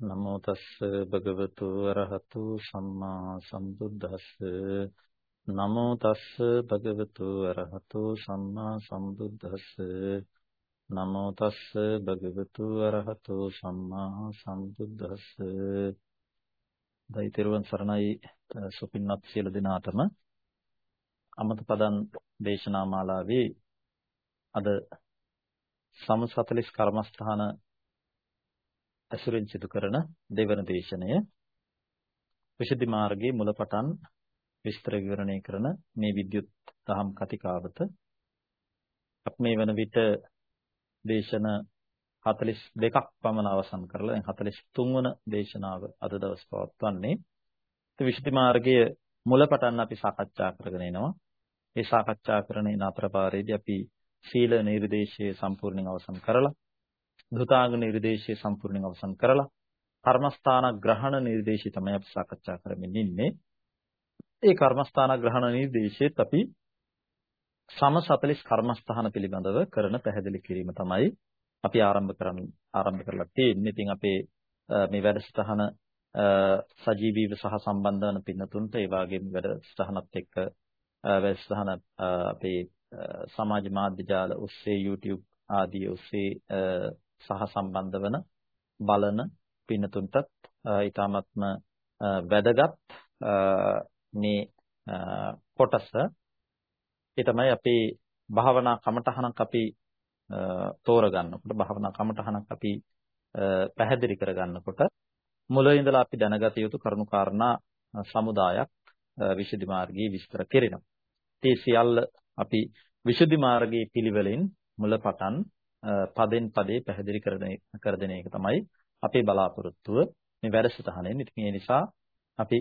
නමෝ තස්ස භගවතු අරහතු සම්මා සම්බුද්දස්ස. නමෝ තස්ස භගවතු අරහතු සම්මා සම්බුද්දස්ස. නමෝ තස්ස භගවතු අරහතු සම්මා සම්බුද්දස්ස. දෛතරුවන් සරණයි සුපින්වත් සියලු දෙනාටම අමත පදන් දේශනා මාලාවේ අද සම 40 කර්මස්ථාන ඇසුරෙන් සිදු කරන දෙවන දේශනය විශුද්ධි මාර්ගයේ මුලපටන් විස්තර විවරණය කරන මේ විද්‍යුත් දහම් කතිකාවත අප මේ වන විට දේශන 42ක් පමණ අවසන් කරලා දැන් 43 වන දේශනාව අද දවස් පවත්වන්නේ. ඒ විශුද්ධි මාර්ගයේ මුලපටන් අපි සාකච්ඡා කරගෙන එනවා. ඒ සාකච්ඡා කරන අතරපාරේදී අපි සීල නිර්දේශයේ සම්පූර්ණයෙන් අවසන් කරලා ධුතාංග නිර්දේශය සම්පූර්ණයෙන් අවසන් කරලා කර්මස්ථාන ග්‍රහණ නිර්දේශය තමයි අපි සාකච්ඡා කරමින් ඉන්නේ. ඒ කර්මස්ථාන ග්‍රහණ නිර්දේශයේත් අපි සම 40 කර්මස්ථාන පිළිබඳව කරන පැහැදිලි කිරීම තමයි අපි ආරම්භ කරන්න ආරම්භ කරලා තියෙන්නේ. ඉතින් අපේ මේ වැඩසටහන සජීවීව සහ සම්බන්ධ වන පින්නතුන්ට ඒ වගේම වැඩසටහනත් එක්ක වැඩසටහන අපේ සමාජ මාධ්‍ය ජාල ඔස්සේ YouTube ආදී ඔස්සේ සහ සම්බන්ධ වන බලන පින්නතුන්ටත් ඊටාත්ම වැදගත් මේ කොටස ඒ තමයි අපේ භාවනා කමටහනක් අපි තෝරගන්නකොට භාවනා කමටහනක් අපි පැහැදිලි කරගන්නකොට මුලින් ඉඳලා අපි දැනගත යුතු කරුණු කාරණා සමුදායක් විසුද්ධි මාර්ගයේ විස්තර කෙරෙනවා. ඒ සියල්ල අපි විසුද්ධි මාර්ගයේ පිළිවෙලින් මුලපටන් පදෙන් පදේ පැහැදිලි කර දෙන එක තමයි අපේ බලාපොරොත්තුව මේ වැඩසටහනෙන්. ඉතින් ඒ නිසා අපි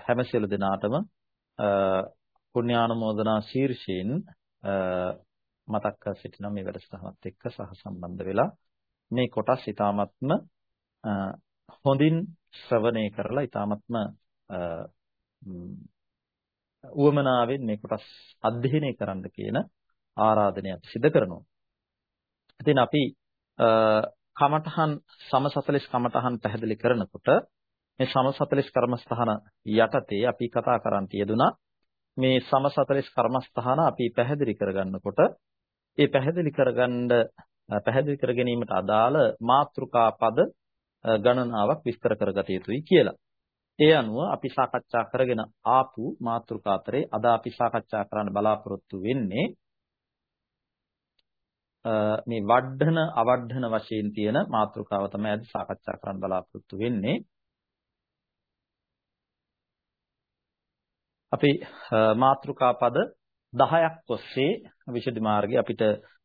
හැම සියලු දෙනාටම පුණ්‍යානුමෝදනා ශීර්ෂයෙන් මතක් කර සිටින මේ වැඩසටහනත් එක්ක සහසම්බන්ධ වෙලා මේ කොටස් ඊ타මත්ම හොඳින් ශ්‍රවණය කරලා ඊ타මත්ම උවමනාවෙන් මේ කොටස් අධ්‍යයනය කරන්න කියන ආරාධනය සිදු කරනවා. ඉතින් අපි කමඨහන් සම 40 කමඨහන් පැහැදිලි කරනකොට මේ සම 40 කර්මස්ථාන යටතේ අපි කතා කරන් තියදුනා මේ සම 40 කර්මස්ථාන අපි පැහැදිලි කරගන්නකොට ඒ පැහැදිලි කරගන්න පැහැදිලි කර ගැනීමට අදාළ මාතෘකා පද ගණනාවක් විස්තර කරගත යුතුයි කියලා. ඒ අනුව අපි සාකච්ඡා කරගෙන ආපු මාතෘකා අතරේ අද අපි සාකච්ඡා කරන්න බලාපොරොත්තු වෙන්නේ මේ වඩන අවඩන වශයෙන් තියෙන මාතෘකාව තමයි අද සාකච්ඡා කරන්න බලාපොරොත්තු වෙන්නේ. අපි මාතෘකා පද 10ක් ඔස්සේ විශේෂ මාර්ගයේ අපිට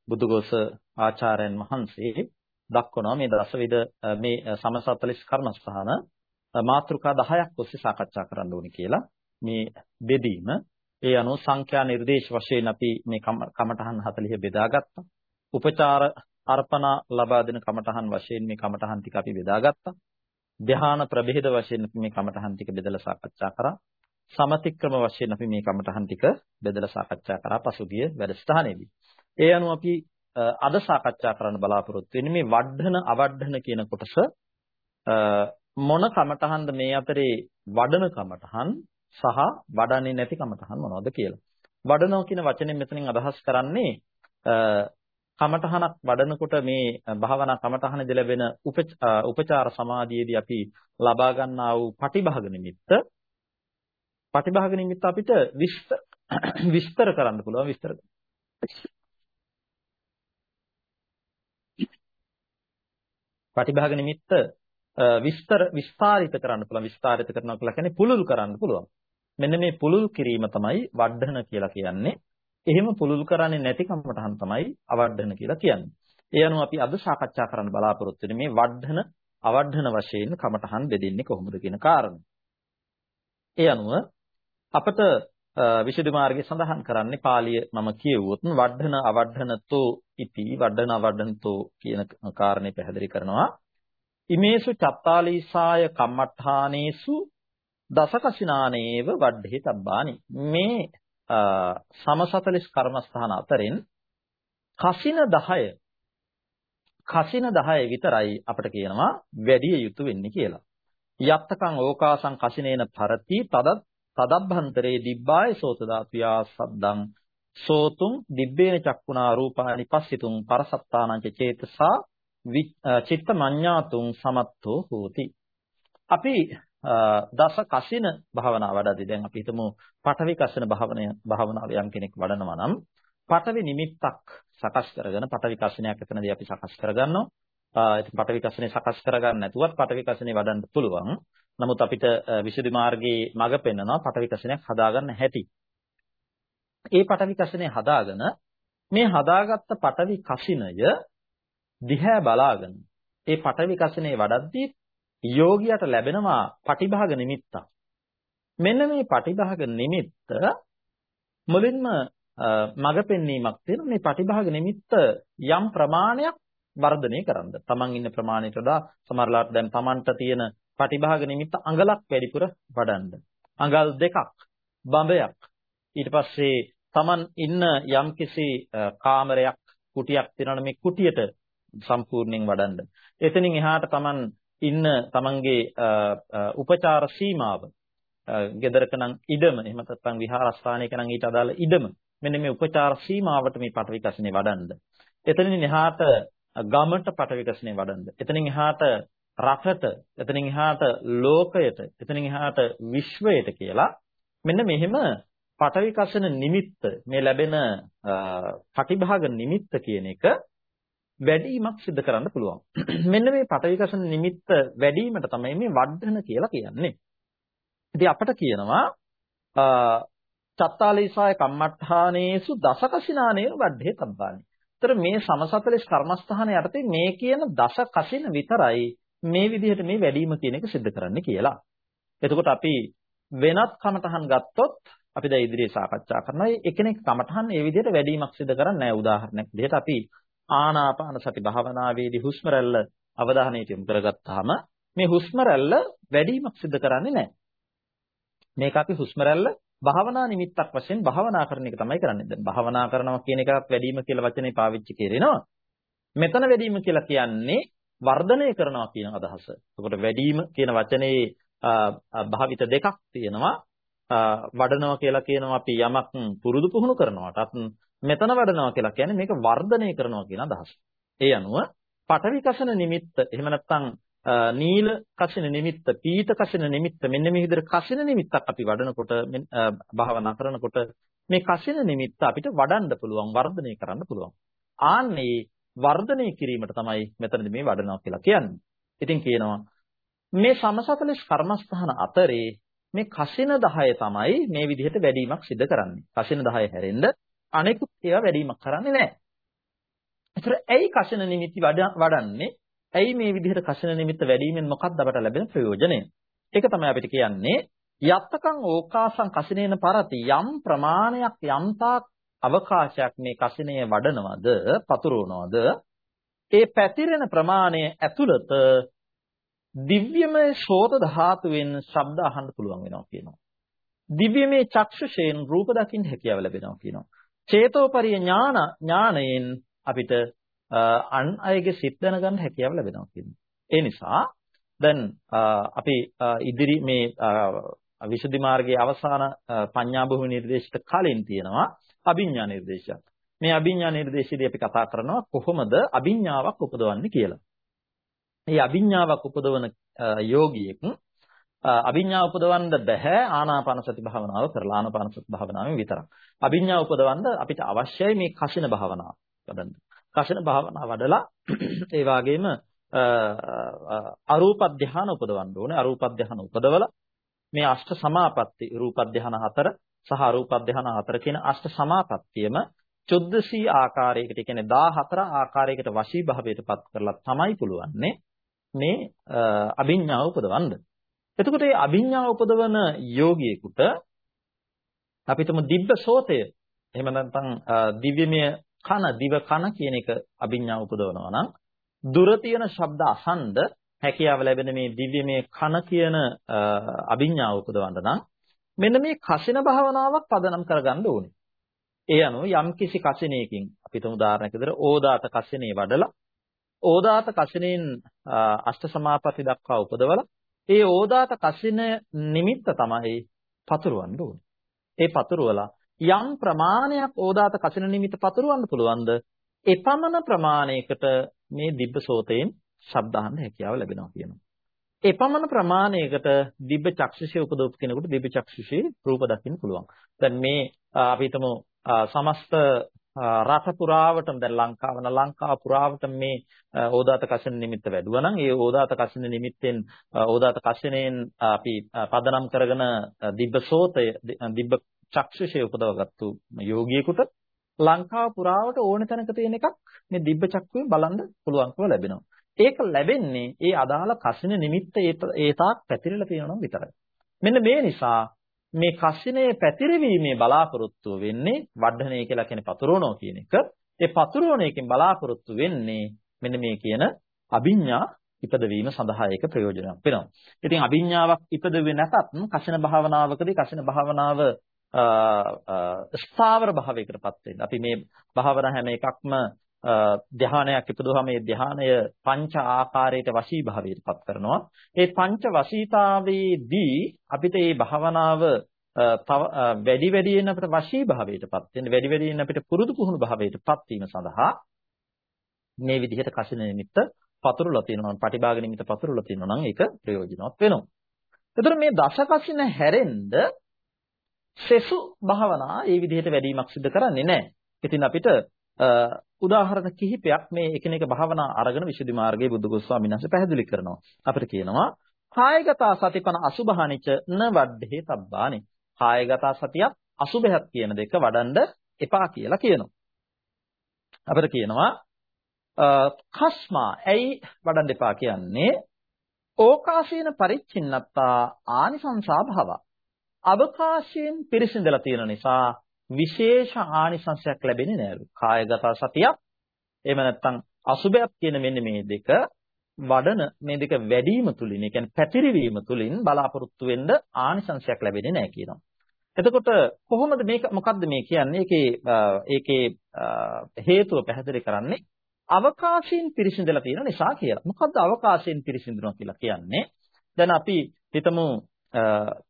බුදුගොස ආචාර්යයන් වහන්සේ දක්වනවා මේ දසවිධ මේ සම 40 කර්මස්ථාන මාතෘකා 10ක් ඔස්සේ සාකච්ඡා කරන්න ඕනේ කියලා මේ බෙදීම ඒ අනුව සංඛ්‍යා නිර්දේශ වශයෙන් අපි මේ කමඨහන් 40 බෙදාගත්තා. උපචාර අර්පණා ලබා දෙන කමඨහන් වශයෙන් මේ කමඨහන් ටික අපි බෙදාගත්තා. ධ්‍යාන ප්‍රභේද වශයෙන් මේ කමඨහන් ටික බෙදලා සාකච්ඡා කරා. සමතික්‍රම වශයෙන් අපි මේ කමඨහන් ටික බෙදලා සාකච්ඡා කරා පසුගිය වැඩසටහනේදී. ඒ අනුව අපි අද සාකච්ඡා කරන්න බලාපොරොත්තු වෙන්නේ මේ වඩන අවඩන කියන කොටස මොන කමඨහන්ද මේ අතරේ වඩන කමඨහන් සහ වඩන්නේ නැති කමඨහන් මොනවද කියලා. වඩනවා කියන වචනේ මෙතනින් අදහස් කරන්නේ කමඨහනක් වඩනකොට මේ භාවනා කමඨහනදී ලැබෙන උපචාර සමාධියේදී අපි ලබා ගන්නා වූ පටිභාග නිමිත්ත පටිභාග නිමිත්ත අපිට විස්තර විස්තර කරන්න පුළුවන් විස්තර පටිභාග නිමිත්ත විස්තර විස්තරිත කරන්න පුළුවන් විස්තරිත කරනවා කියලා කියන්නේ පුළුල් කරන්න පුළුවන්. මෙන්න මේ පුළුල් කිරීම තමයි වඩන කියලා කියන්නේ එහෙම පුළුල් කරන්නේ නැති කමටහන් තමයි අවඩන කියලා කියන්නේ. ඒ අනුව අපි අද සාකච්ඡා කරන්න බලාපොරොත්තු වෙන්නේ මේ වඩන අවඩන වශයෙන් කමටහන් බෙදෙන්නේ කොහොමද කියන කාරණය. ඒ අනුව අපට විශේෂ මාර්ගයේ සඳහන් කරන්නේ පාළිය මම කියවුවොත් වඩන අවඩනතෝ ඉති වඩන අවඩනතෝ කියන කාරණේ පැහැදිලි කරනවා. ඉමේසු චත්තාලීසාය කම්මඨානේසු දසකසිනානේව වඩ්ඩේ තබ්බානි මේ සම 40 කර්මස්ථාන අතරින් කසින 10 කසින 10 විතරයි අපිට කියනවා වැඩි යුතු වෙන්නේ කියලා. යත්තකං ඕකාසං කසිනේන පරති තදත් තදබ්බන්තරේ දිබ්බාය සෝත ධාතුයා සද්දං සෝතුං දිබ්බේන චක්කුණා රූපානි පස්සිතුං පරසත්තානං චේතසා චිත්ත මඤ්ඤාතුං සමත්තෝ හෝති අපි දස කසින භාවනාව වඩද්දී දැන් අපි හිතමු පඨවි කසින භාවනය භාවනාව යම් කෙනෙක් වඩනවා නම් පඨවි නිමිත්තක් සකස් කරගෙන පඨවි කසිනයක් එතනදී අපි සකස් කරගන්නවා. ඉතින් පඨවි කසිනේ සකස් කරගන්න නැතුවත් පඨවි කසිනේ වඩන්න පුළුවන්. නමුත් අපිට විසුද්ධි මාර්ගයේ මඟ පෙන්වනවා පඨවි කසිනයක් හදාගන්න හැටි. ඒ පඨවි කසිනේ හදාගෙන මේ හදාගත්ත පඨවි කසිනය දිහා බලාගෙන ඒ පඨවි කසිනේ වඩද්දී යෝගියට ලැබෙනවා පටිභාග නිමිත්තක්. මෙන්න මේ පටිභාග නිමිත්ත මුලින්ම මඟ පෙන්වීමක් තියෙන මේ පටිභාග නිමිත්ත යම් ප්‍රමාණයක් වර්ධනය කරන්න. Taman ඉන්න ප්‍රමාණයට වඩා සමහරලාට දැන් Tamanට තියෙන පටිභාග නිමිත්ත අඟලක් වැඩිපුර වඩන්න. අඟල් දෙකක්, බඹයක්. ඊට පස්සේ Taman ඉන්න යම්කිසි කාමරයක්, කුටියක් තියෙනවනේ මේ කුටියට සම්පූර්ණයෙන් වඩන්න. එතනින් එහාට Taman ඉන්න Tamanගේ උපචාර සීමාව ගෙදරක නම් ඉඩම එහෙම නැත්නම් විහාරස්ථානයක නම් ඊට අදාළ ඉඩම මෙන්න මේ උපචාර සීමාවට මේ පට විකසනේ වඩන්න. එතනින් එහාට ගමට පට විකසනේ වඩන්න. එතනින් එහාට රටට, එතනින් එහාට ලෝකයට, එතනින් එහාට විශ්වයට කියලා මෙන්න මෙහෙම පටවිකසන නිමිත්ත මේ ලැබෙන පටිභාග නිමිත්ත කියන එක වැඩිවීමක් සිදු කරන්න පුළුවන්. මෙන්න මේ පටවිකසන නිමිත්ත වැඩිවීමට තමයි මේ වඩන කියලා කියන්නේ. ඉතින් අපට කියනවා චත්තාලීසාය කම්මට්ඨානේසු දසකසිනානේ වඩේ තබ්බානි. ඒතර මේ සමසතලස් කර්මස්ථාන යටතේ මේ කියන දස කසින විතරයි මේ විදිහට මේ වැඩිම කියන එක सिद्ध කරන්න කියලා. එතකොට අපි වෙනත් කමටහන් ගත්තොත් අපි දැන් ඉදිරියේ සාකච්ඡා කරනවා. එකිනෙක කමටහන් මේ විදිහට වැඩිමක් සිදු කරන්නේ නැහැ. උදාහරණයක් විදිහට අපි ආනාපාන සති භාවනාවේදී හුස්ම රැල්ල අවධානයට යොමු කරගත්තාම මේ හුස්ම රැල්ල වැඩිමක් සිදු කරන්නේ නැහැ. මේක අපි හුස්ම රැල්ල භාවනා නිමිත්තක් වශයෙන් භාවනා කරන එක තමයි කරන්නේ. දැන් භාවනා කරනවා කියන එකත් වැඩිම කියලා වචනේ පාවිච්චි කරනවා. මෙතන වැඩිම කියලා කියන්නේ වර්ධනය කරනවා කියන අදහස. එතකොට වැඩිම කියන වචනේ භාවිත දෙකක් තියෙනවා. වඩනවා කියලා කියනවා අපි යමක් පුරුදු පුහුණු කරනවාටත් මෙතන වඩනවා කියලා කියන්නේ මේක වර්ධනය කරනවා කියන අදහස. ඒ අනුව පඨවි කසන නිමිත්ත එහෙම නැත්නම් නීල කසින නිමිත්ත පීත කසින නිමිත්ත මෙන්න මේ විදිහට කසින නිමිත්තක් අපි වඩනකොට භාවනා කරනකොට මේ කසින නිමිත්ත අපිට වඩන්න පුළුවන් වර්ධනය කරන්න පුළුවන්. ආන්නේ වර්ධනය කිරීමට තමයි මෙතනදී මේ වඩනවා කියලා කියන්නේ. ඉතින් කියනවා මේ සමසතලස් කර්මස්ථාන අතරේ මේ කසින 10 තමයි මේ විදිහට වැඩිවීමක් සිදු කරන්නේ. කසින 10 හැරෙන්න අනෙකුත් ඒවා වැඩිවීමක් කරන්නේ නැහැ. ඒතර ඇයි කසින නිමිති වඩන්නේ? ඇයි මේ විදිහට කසින නිමිත්ත වැඩිවීමෙන් මොකක්ද අපට ලැබෙන ප්‍රයෝජනය? ඒක තමයි අපිට කියන්නේ යත්තකං ඕකාසං කසිනේන පරති යම් ප්‍රමාණයක් යම්තාක් අවකාශයක් මේ කසිනේ වඩනවද පතුරවනවද ඒ පැතිරෙන ප්‍රමාණය ඇතුළත දිව්‍යමය ශෝත ධාතුවෙන් ශබ්ද අහන්න පුළුවන් වෙනවා කියනවා. දිව්‍යමය චක්ෂුෂයෙන් රූප දකින්න හැකියාව ලැබෙනවා කියනවා. චේතෝපරිය ඥාන ඥාණයෙන් අපිට අන් අයගේ සිත් දැනගන්න හැකියාව ලැබෙනවා කියනවා. ඒ නිසා දැන් අපි ඉදිරි මේ විසුද්ධි මාර්ගයේ අවසාන පඤ්ඤා භූමි නිර්දේශිත කලින් තියෙනවා අභිඥා නිර්දේශයක්. මේ අභිඥා නිර්දේශයේදී අපි කතා කරනවා කොහොමද අභිඥාවක් උපදවන්නේ කියලා. මේ අභිඥාවක් උපදවන යෝගියෙක් අභිඥා උපදවන්න බෑ ආනාපාන සති භාවනාව කරලා ආනාපාන සති භාවනාවෙන් විතරක්. අභිඥා උපදවන්න අපිට අවශ්‍යයි මේ කසින භාවනාව වඩන්න. කසින භාවනාව වඩලා ඒ වගේම අරූප ධ්‍යාන උපදවන්න ඕනේ. අරූප ධ්‍යාන උපදවලා මේ අෂ්ට සමාපatti රූප ධ්‍යාන හතර සහ අරූප ධ්‍යාන හතර කියන අෂ්ට සමාපත්තියම 1400 ආකාරයකට කියන්නේ 14 ආකාරයකට වශී භාවයටපත් කරලා තමයි පුළුවන්නේ මේ අභිඥාව උපදවන්න. එතකොට මේ අභිඥාව උපදවන යෝගියෙකුට අපිටම දිබ්බ සෝතය එහෙම නැත්නම් දිව්‍යමය කන දිව කන කියන එක අභිඥාව උපදවනවා නම් දුර තියෙන ශබ්ද අසන්ද හැකියාව ලැබෙන මේ දිව්‍යමය කන කියන අභිඥාව උපදවන්න නම් මෙන්න මේ කසින භාවනාවක් පදනම් කරගන්න ඕනේ. ඒ අනුව යම් කිසි කසිනයකින් අපිට උදාහරණයක් විදිහට ඕදාත කසිනේ වඩලා ඕදාත කසිනෙන් අෂ්ට සමාපatti දක්වා උපදවලා ඒ ඕදාත කසින නිමිත්ත තමයි පතුරවන්න ඕනේ. ඒ පතුරවලා යම් ප්‍රමාණයක් ඕදාත කසින නිමිත්ත පතුරවන්න පුළුවන්ද? එපමණ ප්‍රමාණයකට මේ දිබ්බ සෝතයෙන් ශබ්ද අහන්න හැකියාව ලැබෙනවා කියනවා. එපමණ ප්‍රමාණයකට දිබ්බ චක්ෂුෂය උපදවපු කෙනෙකුට දිබ්බ චක්ෂුෂේ රූප දකින්න පුළුවන්. දැන් මේ අපි හිතමු සමස්ත රට පුරාවටම දැන් ලංකාව න ලංකාව පුරාවටම මේ ඕදාත කසින නිමිත්ත වැඩුවා නම් ඒ ඕදාත කසින නිමිත්තෙන් ඕදාත කසිනෙන් අපි පදනම් කරගෙන දිබ්බ සෝතය දිබ්බ චක්ෂුෂය උපදවගත්තු යෝගියෙකුට ලංකාව පුරාවට ඕන තැනක තියෙන එකක් මේ දිබ්බ චක්කුවේ බලන්න පුළුවන්කම ලැබෙනවා. ඒක ලැබෙන්නේ ඒ අදාළ කසින නිමිත්ත ඒ තාක් පැතිරලා තියෙනවා විතරයි. මෙන්න මේ නිසා මේ කසිනේ පැතිරවීමේ බලාපොරොත්තු වෙන්නේ වඩණය කියලා කියන පතුරවනවා කියන එක. ඒ පතුරවන එකෙන් බලාපොරොත්තු වෙන්නේ මෙන්න මේ කියන අභිඥා ඉපදවීම සඳහා ඒක ප්‍රයෝජනයක් වෙනවා. ඉතින් අභිඥාවක් ඉපදුවේ නැතත් කසින භාවනාවකදී කසින භාවනාව ස්ථාවර භාවයකටපත් වෙන්න. අපි මේ භාවනා හැම එකක්ම ධ්‍යානයක් ඉපදුවාම මේ ධ්‍යානය පංච ආකාරයට වශී භාවයටපත් කරනවා. ඒ පංච වශීතාවේදී අපිට මේ භාවනාව තව වැඩි වැඩියෙන් අපිට වශී භාවයටපත් වෙන්න වැඩි වැඩියෙන් අපිට පුරුදු පුහුණු භාවයටපත් වීම සඳහා මේ විදිහට කසින නිමිත්ත පතුරුලා තියෙනවා නම් පටිභාග නිමිත්ත පතුරුලා තියෙනවා නම් ඒක ප්‍රයෝජනවත් වෙනවා. එතකොට මේ දශකසින හැරෙන්න සෙසු භාවනා ඒ විදිහට වැඩිමක් සිදු කරන්නේ නැහැ. ඉතින් අපිට උදාහරණ කිහිපයක් මේ එකිනෙක භාවනා අරගෙන විසුද්ධි මාර්ගයේ බුදුගොස් ස්වාමීන් වහන්සේ පැහැදිලි කරනවා. අපිට කියනවා කායගත සතිපන අසුභහනිච න වඩ්ඩේ තබ්බානි. කායගත සතියත් අසුභයත් කියන දෙක වඩන්ඩ එපා කියලා කියනවා. අපිට කියනවා කස්මා ඇයි වඩන්න එපා කියන්නේ ඕකාසීන පරිච්ඡින්නත්තා ආනිසංසා භව අවකාශයෙන් පිරිසිඳලා තියෙන නිසා විශේෂ ආනිසංශයක් ලැබෙන්නේ නෑලු. කායගත සතියක් එහෙම නැත්නම් අසුබයක් කියන මෙන්න මේ දෙක වඩන මේ දෙක වැඩිම තුලින් ඒ කියන්නේ පැතිරිවීම තුලින් බලාපොරොත්තු වෙන්න ආනිසංශයක් ලැබෙන්නේ නැහැ කියනවා. එතකොට කොහොමද මේක මොකද්ද මේ කියන්නේ? ඒකේ ඒකේ හේතුව පැහැදිලි කරන්නේ අවකාශයෙන් පිරිසිඳලා තියෙන නිසා කියලා. මොකද්ද අවකාශයෙන් පිරිසිඳනවා කියලා කියන්නේ? දැන් අපි හිතමු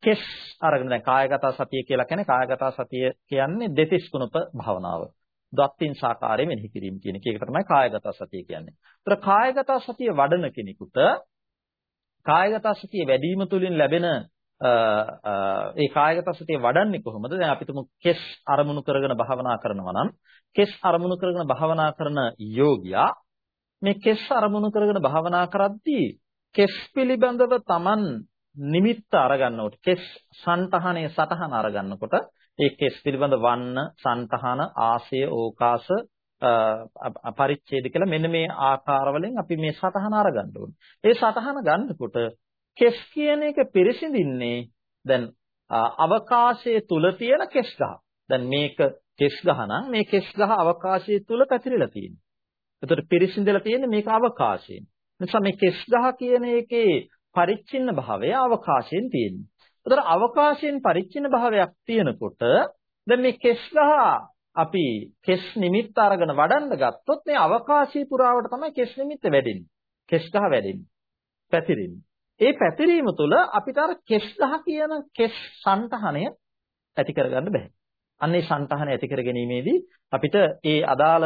කෙස් අරගෙන දැන් කායගත සතිය කියලා කියන්නේ කායගත සතිය කියන්නේ දෙතිස් කුණප භාවනාව. දත්තින් සාකාරයෙන් මෙනෙහි කිරීම කියන එක. ඒක තමයි කායගත සතිය කියන්නේ. ඒතර කායගත සතිය වඩන කෙනෙකුට කායගත සතිය වැඩි වීම තුලින් ලැබෙන ඒ කායගත සතිය වඩන්නේ කොහොමද? දැන් අපි තුමු කෙස් අරමුණු කරගෙන භාවනා කරනවා නම් කෙස් අරමුණු කරගෙන භාවනා කරන යෝගියා මේ කෙස් අරමුණු කරගෙන භාවනා කරද්දී කෙස් පිළිබඳව Taman නිමිත්ත අරගන්නකොට කෙස් සන්තහනේ සටහන අරගන්නකොට ඒ කෙස් පිළිබඳ වන්න සන්තහන ආසය ඕකාස පරිච්ඡේද කියලා මෙන්න මේ ආකාරවලින් අපි මේ සටහන අරගන්න ඕනේ. ඒ සටහන ගන්නකොට කෙස් කියන එක පිරිසිඳින්නේ දැන් අවකාශයේ තුල තියෙන කෙස් ගහ. දැන් මේක කෙස් ගහ නම් මේ කෙස් ගහ අවකාශයේ තුල පැතිරලා තියෙනවා. එතකොට පිරිසිඳලා තියෙන්නේ මේක අවකාශයෙන්. නිසා මේ කෙස් ගහ කියන එකේ පරිච්ඡින්න භාවය අවකාශයෙන් තියෙන්නේ. ඒතර අවකාශයෙන් පරිච්ඡින්න භාවයක් තියෙනකොට දැන් මේ කෙස් ගහ අපි කෙස් නිමිත්ත අරගෙන වඩන්න ගත්තොත් මේ අවකාශී පුරාවට තමයි කෙස් නිමිත්ත වැඩෙන්නේ. කෙස් ගහ වැඩෙන්නේ. පැතිරෙන්නේ. ඒ පැතිරීම තුළ අපිට අර කෙස් ගහ කියන කෙස් సంతහණය ඇති කරගන්න බෑ. අන්න ඒ సంతහන ඇති කර ගැනීමේදී අපිට ඒ අදාළ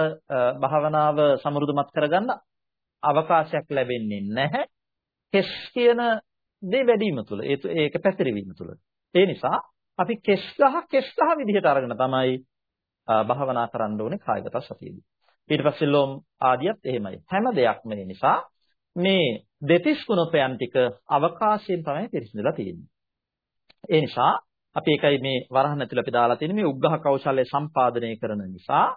භාවනාව සමෘද්ධමත් කරගන්න අවකාශයක් ලැබෙන්නේ නැහැ. කෙස් කියන දේ වැඩිම තුල ඒක පැතිරවීම තුල. ඒ නිසා අපි කෙස් ගහ කෙස් ගහ විදිහට අරගෙන තමයි භාවනා කරන්න ඕනේ කායගත සතියේදී. ඊට පස්සේ ලෝම් ආදියත් එහෙමයි. හැම දෙයක්ම නිසා මේ දෙතිස් කුණපයන් ටික අවකාශයෙන් තමයි පිරිසිදුලා තියෙන්නේ. ඒ නිසා අපි ඒකයි මේ වරහන් ඇතුළේ අපි දාලා තියෙන මේ උග්ඝහ කෞශල්‍ය සම්පාදනය කරන නිසා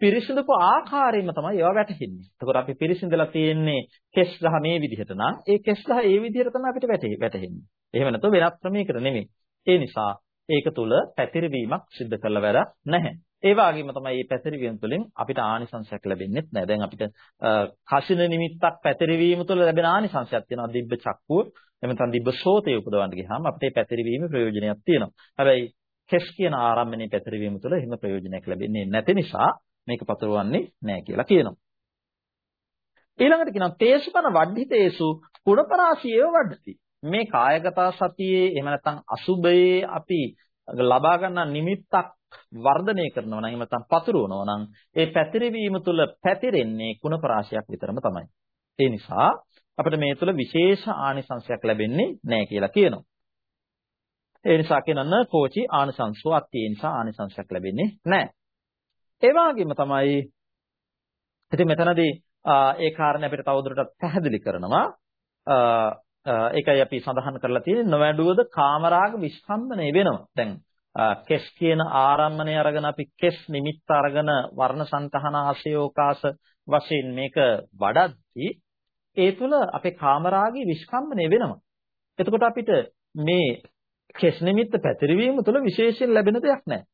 පිරිසිදුපු ආකාරයෙන්ම තමයි ඒවා වැටහෙන්නේ. එතකොට අපි පිරිසිඳලා තියෙන්නේ කෙස් ගහ මේ විදිහට නම් ඒ කෙස් ගහ ඒ විදිහට තමයි අපිට වැටහෙන්නේ. එහෙම නැත්නම් වෙනත් ක්‍රමයකට නෙමෙයි. ඒ නිසා ඒක තුල පැතිරවීමක් සිද්ධ කරලා වැඩ නැහැ. ඒ වගේම තමයි මේ පැතිරවීම තුළින් අපිට ආනිසංසයක් ලැබෙන්නේ නැහැ. දැන් අපිට කසින නිමිත්තක් පැතිරවීම තුළ ලැබෙන ආනිසංසයක් තියෙනවා. දිබ්බ චක්කුව එහෙම නැත්නම් දිබ්බ සෝතය උපදවන්න ගියාම අපිට මේ පැතිරවීමේ ප්‍රයෝජනයක් තියෙනවා. හැබැයි කෙස් කියන ආරම්භනේ පැතිරවීම තුළ එහෙම ප්‍රයෝජනයක් ලැබෙන්නේ නැති නිසා මේක පතරවන්නේ නැහැ කියලා කියනවා. ඊළඟට කියනවා තේසුකන වඩ්ඩිතේසු කුණපරාශියව වඩ්ඩති. මේ කායගත සතියේ එහෙම නැත්නම් අසුබයේ අපි ලබා ගන්න නිමිත්තක් වර්ධනය කරනවා නම් එහෙම නැත්නම් පතුරවනවා නම් ඒ පැතිරවීම තුළ පැතිරෙන්නේ කුණපරාශියක් විතරම තමයි. ඒ නිසා අපිට මේ තුළ විශේෂ ආනිසංශයක් ලැබෙන්නේ නැහැ කියලා කියනවා. ඒ නිසා කියනන කෝචි ආනිසංසෝ අත්ති ඒ නිසා ආනිසංශයක් ලැබෙන්නේ නැහැ. ඒ වගේම තමයි ඉතින් මෙතනදී ඒ කාරණේ අපිට තවදුරටත් පැහැදිලි කරනවා. ඒකයි අපි සඳහන් කරලා තියෙන්නේ නොවැඩුවද කාමරාග විස්කම්බනේ වෙනවා. දැන් කෙස් කියන ආරම්මණය අරගෙන අපි කෙස් නිමිත්ත අරගෙන වර්ණ సంతහන ආශයෝකාස වශයෙන් මේක වඩද්දී ඒ තුළ අපේ කාමරාගී විස්කම්බනේ වෙනවා. එතකොට අපිට මේ කෙස් නිමිත්ත පැතිරවීම තුළ විශේෂයෙන් ලැබෙන දෙයක් නැහැ.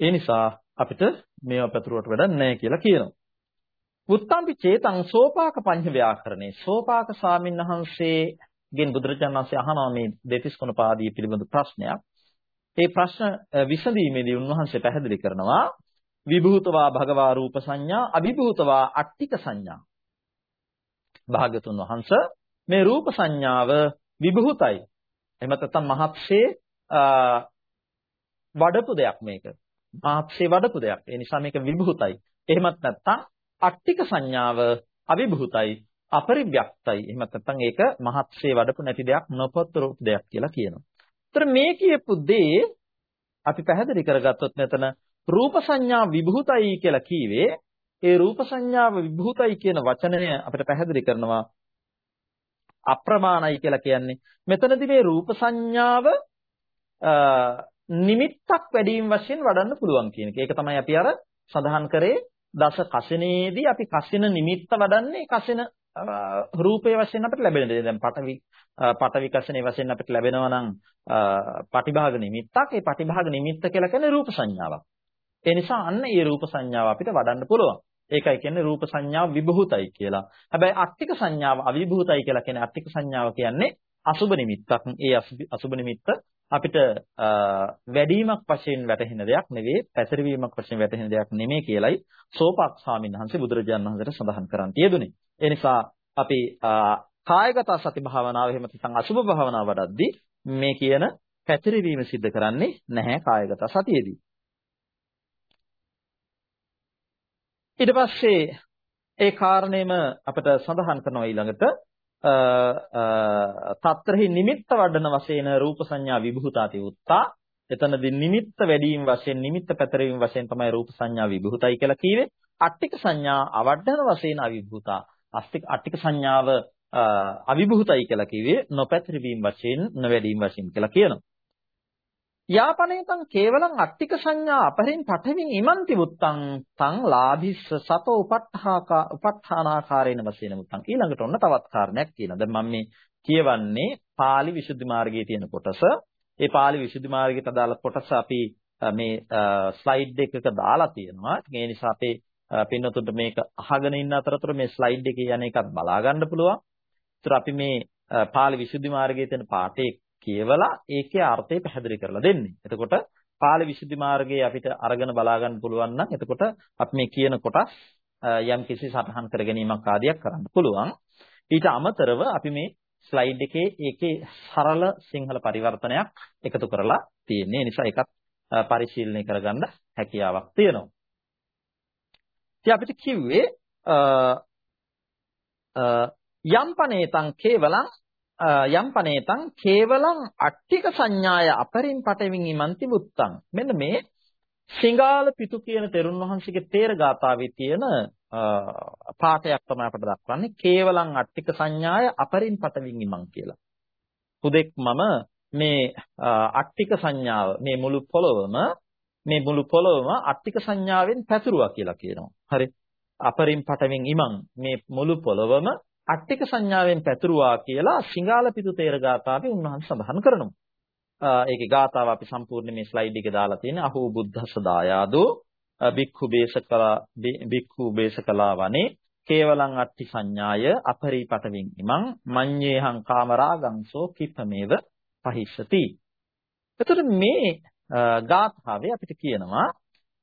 ඒ නිසා අපිට මේවා පැතුරුවට වැඩක් නැහැ කියලා කියනවා. උත්තම්පි චේතං සෝපාක පඤ්ඤ ව්‍යාකරණේ සෝපාක ස්වාමීන් වහන්සේගෙන් බුදුරජාණන් වහන්සේ අහනවා මේ දෙතිස් කුණ පාදී පිළිබඳ ප්‍රශ්නයක්. ඒ ප්‍රශ්න විසඳීමේදී උන්වහන්සේ පැහැදිලි කරනවා විභූතවා භගවා රූප සංඥා අවිභූතවා අට්ටික සංඥා. භාග්‍යතුන් වහන්සේ මේ රූප සංඥාව විභූතයි. එහෙම නැත්නම් මහත්සේ වඩපු දෙයක් මේක. මහත්සේ වඩපු දෙයක්. ඒ නිසා මේක විභූතයි. එහෙමත් නැත්නම් අට්ටික සංඥාව අවිභූතයි අපරිව්‍යක්තයි. එහෙමත් නැත්නම් ඒක මහත්සේ වඩපු නැති දෙයක් නොපතර දෙයක් කියලා කියනවා. ඒතර මේ කියපු දේ අපි පැහැදිලි කරගත්තොත් මෙතන රූප සංඥා විභූතයි කියලා කීවේ ඒ රූප සංඥාව විභූතයි කියන වචනය අපිට පැහැදිලි කරනවා අප්‍රමාණයි කියලා කියන්නේ මෙතනදී මේ රූප සංඥාව නිමිත්තක් වැඩිම වශයෙන් වඩන්න පුළුවන් කියන එක. ඒක තමයි අපි අර සඳහන් කරේ දස කසිනේදී අපි කසින නිමිත්ත වඩන්නේ කසින රූපයේ වශයෙන් අපිට ලැබෙන දේ. දැන් පඨවි පඨවි කසිනේ වශයෙන් අපිට ලැබෙනවා නම් පටිභාග නිමිත්තක්. ඒ පටිභාග නිමිත්ත කියලා කියන්නේ රූප සංඥාවක්. ඒ නිසා අන්න ඒ රූප සංඥාව අපිට වඩන්න පුළුවන්. ඒකයි කියන්නේ රූප සංඥාව විභූතයි කියලා. හැබැයි අට්ටික සංඥාව අවිභූතයි කියලා කියන්නේ අට්ටික සංඥාව කියන්නේ අසුබ නිමිත්තක්. ඒ අසුබ නිමිත්ත අපිට වැඩිවීමක් වශයෙන් වැටහෙන දෙයක් නෙවෙයි, පැතිරවීමක් වශයෙන් වැටහෙන දෙයක් නෙමෙයි කියලයි සෝපක් ස්වාමීන් වහන්සේ බුදුරජාණන් වහන්සේට සඳහන් කරන් තියදුනේ. ඒ නිසා අපි කායගත සති භාවනාව එහෙම නැත්නම් අසුබ භාවනාව වඩද්දී මේ කියන පැතිරවීම සිද්ධ කරන්නේ නැහැ කායගත සතියේදී. ඊට පස්සේ ඒ කාරණේම අපිට සඳහන් කරනවා ඊළඟට තත්‍රහි නිමිත්ත වඩන වශයෙන් රූප සංඥා විභූතාති උත්තා එතනදී නිමිත්ත වැඩිවීම වශයෙන් නිමිත්ත පැතරවීම වශයෙන් තමයි රූප සංඥා විභූතයි කියලා කීවේ අට්ටික සංඥා අවඩන වශයෙන් අවිභූතා. අස්තික අට්ටික සංඥාව අවිභූතයි කියලා කිව්වේ නොපැතිරවීම වශයෙන් නොවැඩීම් වශයෙන් කියලා කියනවා. යාපනේතං කේවලං අට්ටික සංඥා අපරින් පඨවින් ඉමන්ති මුත්තං තං ලාභිස්ස සතෝ උපට්ඨාකා උපට්ඨානාකාරේන වශයෙන් මුත්තං. ඊළඟට ඔන්න තවත් කාරණයක් කියනවා දැන් මම මේ කියවන්නේ pāli විසුද්ධි මාර්ගයේ තියෙන කොටස. ඒ pāli විසුද්ධි මාර්ගයට අදාළ කොටස අපි මේ ස්ලයිඩ් එකක දාලා තියෙනවා. ඒ නිසා අපේ පින්නතුන්ට මේක අහගෙන ඉන්න අතරතුර මේ ස්ලයිඩ් එකේ යන එකත් බලා ගන්න පුළුවන්. ඒතර අපි මේ pāli විසුද්ධි මාර්ගයේ තියෙන පාඩේ කියවලා ඒකේ අර්ථය පැහැදිලි කරලා දෙන්නේ. එතකොට පාළි විසුද්ධි මාර්ගයේ අපිට අරගෙන බලා ගන්න පුළුවන් නම් එතකොට අපි මේ කියන කොටස් යම් කිසි සටහන් කර ගැනීමක් ආදියක් කරන්න පුළුවන්. ඊට අමතරව අපි මේ ස්ලයිඩ් එකේ ඒකේ සරල සිංහල පරිවර්තනයක් එකතු කරලා තියෙන්නේ. ඒ නිසා ඒකත් පරිශීලනය කරගන්න හැකියාවක් තියෙනවා. ඉතින් අපිට කිව්වේ යම් පනේතං කේවලං යම් පනේතං කේවලං අට්ටික සංඥාය අපරින් පටවින් ඉමන්ති මුත්තං මෙන්න මේ සිංගාල පිටු කියන තෙරුන් වහන්සේගේ තේර ගාථාවේ තියෙන පාඨයක් තමයි අපිට දක්වන්නේ කේවලං අට්ටික සංඥාය අපරින් පටවින් ඉමන් කියලා. හුදෙක් මම මේ අට්ටික සංඥාව මේ මුළු පොළොවම මේ මුළු පොළොවම අට්ටික සංඥාවෙන් පැතුරුවා කියලා කියනවා. හරි. අපරින් පටවින් ඉමන් මේ මුළු පොළොවම අට්ටික සංඥාවෙන් පැතුරුවා කියලා සිංහල පිටු තේර ගාථාවේ උන්වහන්සේ සඳහන් කරනවා. ඒකේ ගාථාව අපි සම්පූර්ණ මේ ස්ලයිඩ් එකේ දාලා තියෙන්නේ අහෝ බුද්ධස්ස දායාදෝ බික්ඛු බේසකලා බික්ඛු බේසකලා වනේ කේවලං අට්ටි සංඥාය අපරිපටවින් ඉමං මඤ්ඤේහං කාමරාගංසෝ කිප්පමේව පහිස්සති. එතකොට මේ ගාථාවේ අපිට කියනවා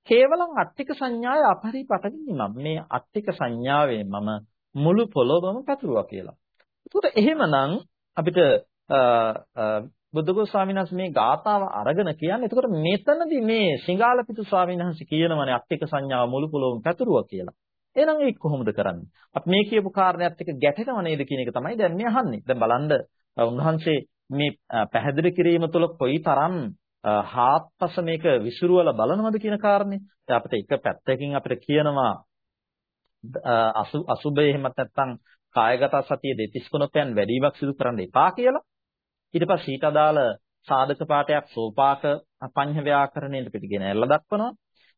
කේවලං අට්ටික සංඥාය අපරිපටවින් ඉමං මේ අට්ටික සංඥාවේ මම මුළු පොළොවම පැතුරුවා කියලා. එතකොට එහෙමනම් අපිට බුද්ධඝෝෂ ස්වාමීන් වහන්සේ මේ ගාථාව අරගෙන කියන්නේ එතකොට මෙතනදී මේ සිංගාලපිතු ස්වාමීන් වහන්සේ කියනවනේ අට්ටික සංඥාව මුළු පොළොවම පැතුරුවා කියලා. එහෙනම් ඒක කොහොමද කරන්නේ? අපි මේ කියපු කාරණයක් එක්ක ගැටෙනව නේද කියන එක තමයි දැන් මේ අහන්නේ. දැන් බලන්න උන්වහන්සේ මේ පැහැදිලි කිරීම තුළ කොයිතරම් හාත්පස මේක විසිරුවලා බලනවද කියන කාරණේ. දැන් අපිට එක පැත්තකින් අපිට කියනවා අසුබය එහෙමත් නැත්නම් කායගත සතිය දෙතිස් කුණපයන් වැඩිවීමක් සිදු කරන්න එපා කියලා. ඊට පස්සේ ඊට අදාළ සාධක පාඩයක් සෝපාක පඤ්ඤ ව්‍යාකරණයට පිටිගෙන ඇල්ල දක්වනවා.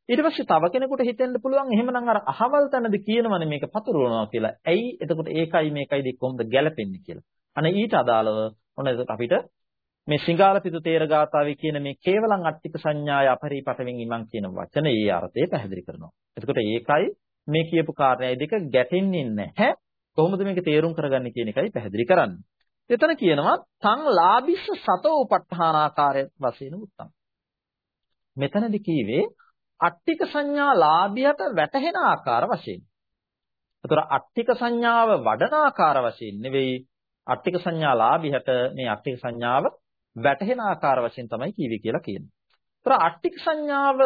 ඊට පස්සේ තව කෙනෙකුට හිතෙන්න පුළුවන් එහෙමනම් අර අහවල් තැනදී කියනවනේ මේක පතුරවනවා කියලා. ඇයි එතකොට ඒකයි මේකයි දෙක කොහොමද ගැලපෙන්නේ කියලා. අනේ ඊට අදාළව ඔන්න අපිට මේ සිංහාලපිතු තේර ගාථාවේ කියන මේ කේවලං අට්ටික සංඥාය අපරිපටවෙන් ඉමන් කියන වචනේ ඒ අර්ථය පැහැදිලි කරනවා. එතකොට ඒකයි මේ කියපු කාරණායි දෙක ගැටෙන්නේ නැහැ. කොහොමද මේක තේරුම් කරගන්නේ කියන එකයි පැහැදිලි කරන්නේ. එතන කියනවා තං ලාභිස්ස සතෝ උපට්ඨානාකාරය වශයෙන් උත්තම්. මෙතනදි කීවේ අට්ටික සංඥා ලාභියට වැටහෙන ආකාර වශයෙන්. ඒතර අට්ටික සංඥාව වඩන ආකාර වශයෙන් නෙවෙයි අට්ටික සංඥා ලාභියට මේ අට්ටික සංඥාව වැටහෙන ආකාර වශයෙන් තමයි කීවේ කියලා කියන්නේ. ඒතර අට්ටික සංඥාව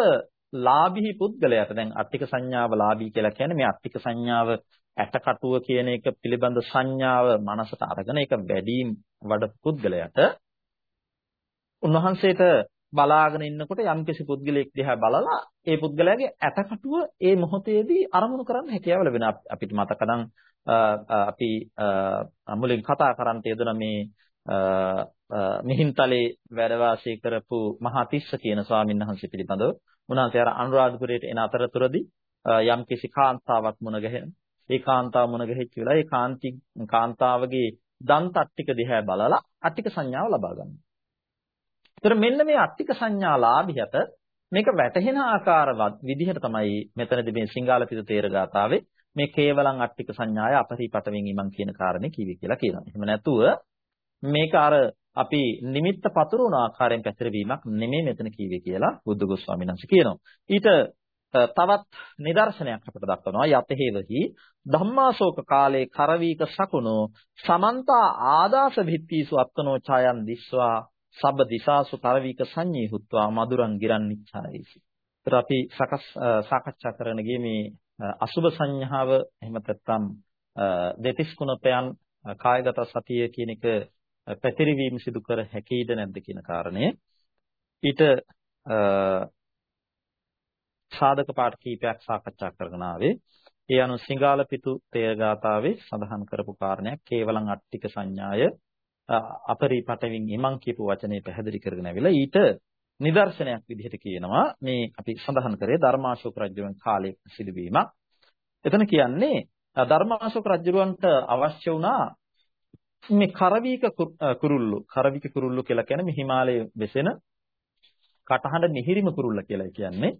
ලාභී පුද්ගලයාට දැන් අට්ටික සංඥාව ලාභී කියලා කියන්නේ මේ අට්ටික සංඥාව ඇටකටුව කියන එක පිළිබඳ සංඥාව මනසට අරගෙන ඒක වැඩිම වඩ පුද්ගලයාට උන්වහන්සේට බලාගෙන ඉන්නකොට යම්කිසි පුද්ගලයෙක් දිහා බලලා ඒ පුද්ගලයාගේ ඇටකටුව ඒ මොහොතේදී අරමුණු කරන්න හැකියාව ලැබෙන. අපිට මතක නම් අපි මුලින් කතා කරන්න යෙදුන මේ මිහින්තලේ වැඩ වාසය කරපු මහතිස්ස කියන ස්වාමීන් වහන්සේ පිළිබඳව උන්වහන්සේ අර අනුරාධපුරයට එන අතරතුරදී යම්කිසි කාන්තාවක් මුණ ගැහෙන ඒ කාන්තාව මුණ ගැහිච්ච වෙලාව ඒ කාන්ති කාන්තාවගේ දන්ත ටික දිහා බලලා අට්ටික සංඥාව ලබා ගන්නවා. ඒතර මෙන්න මේ අට්ටික සංඥා ලාභියට මේක වැටහෙන ආකාර විදිහට තමයි මෙතනදී මේ සිංහාලපිත තේර ගාතාවේ මේ කේවලං අට්ටික සංඥාය අපරිපටවෙන් ඉමන් කියන කාරණේ කිවි කියලා කියනවා. එහෙම නැතුව මේක අර අපි නිමිත්ත පතුරවන ආකාරයෙන් පැතිරවීමක් නෙමෙයි මෙතන කිව්වේ කියලා බුද්ධ ගෝස්වාමීන් වහන්සේ කියනවා. ඊට තවත් නිදර්ශනයක් අපිට දක්වනවා යතෙහිවහි ධම්මාශෝක කාලේ කරවීක සකුණෝ සමන්ත ආදාස භිත්තිසු අත්තනෝ ඡායන් දිස්වා සබ්බ දිසාසු කරවීක සංඤී හුත්වා මధుරං ගිරන්නිච්ඡායේසි. ඒතර අපි සකස් සාකච්ඡා කරන ගියේ මේ අසුබ සංඥාව එහෙම නැත්නම් දෙතිස් කුණපයන් කායගත සතිය කියන එක පැතිරිවීම සිදු කර හැකියිද නැද්ද කියන කාරණය. ඊට සාධක පාඩ කීපයක් සාකච්ඡා කරගෙන ආවේ. ඒ අනුව සිංගාලපිතු තේගාතාවේ සඳහන් කරපු කාරණයක් කේවලං අට්ටික සංඥාය අපරිපටවින් ඉමං කියපු වචනේ පැහැදිලි කරගෙන ඇවිල්ලා ඊට නිදර්ශනයක් විදිහට කියනවා මේ අපි සඳහන් කරේ ධර්මාශෝක රජුන් කාලයේ සිදුවීමක්. එතන කියන්නේ ධර්මාශෝක රජුන්ට අවශ්‍ය වුණා මේ කරවීක කුරුල්ලු කරවික කුරුල්ලු කියලා කියන්නේ මේ හිමාලයේ වෙසෙන කටහඬ මිහිරිම කුරුල්ල කියලා කියන්නේ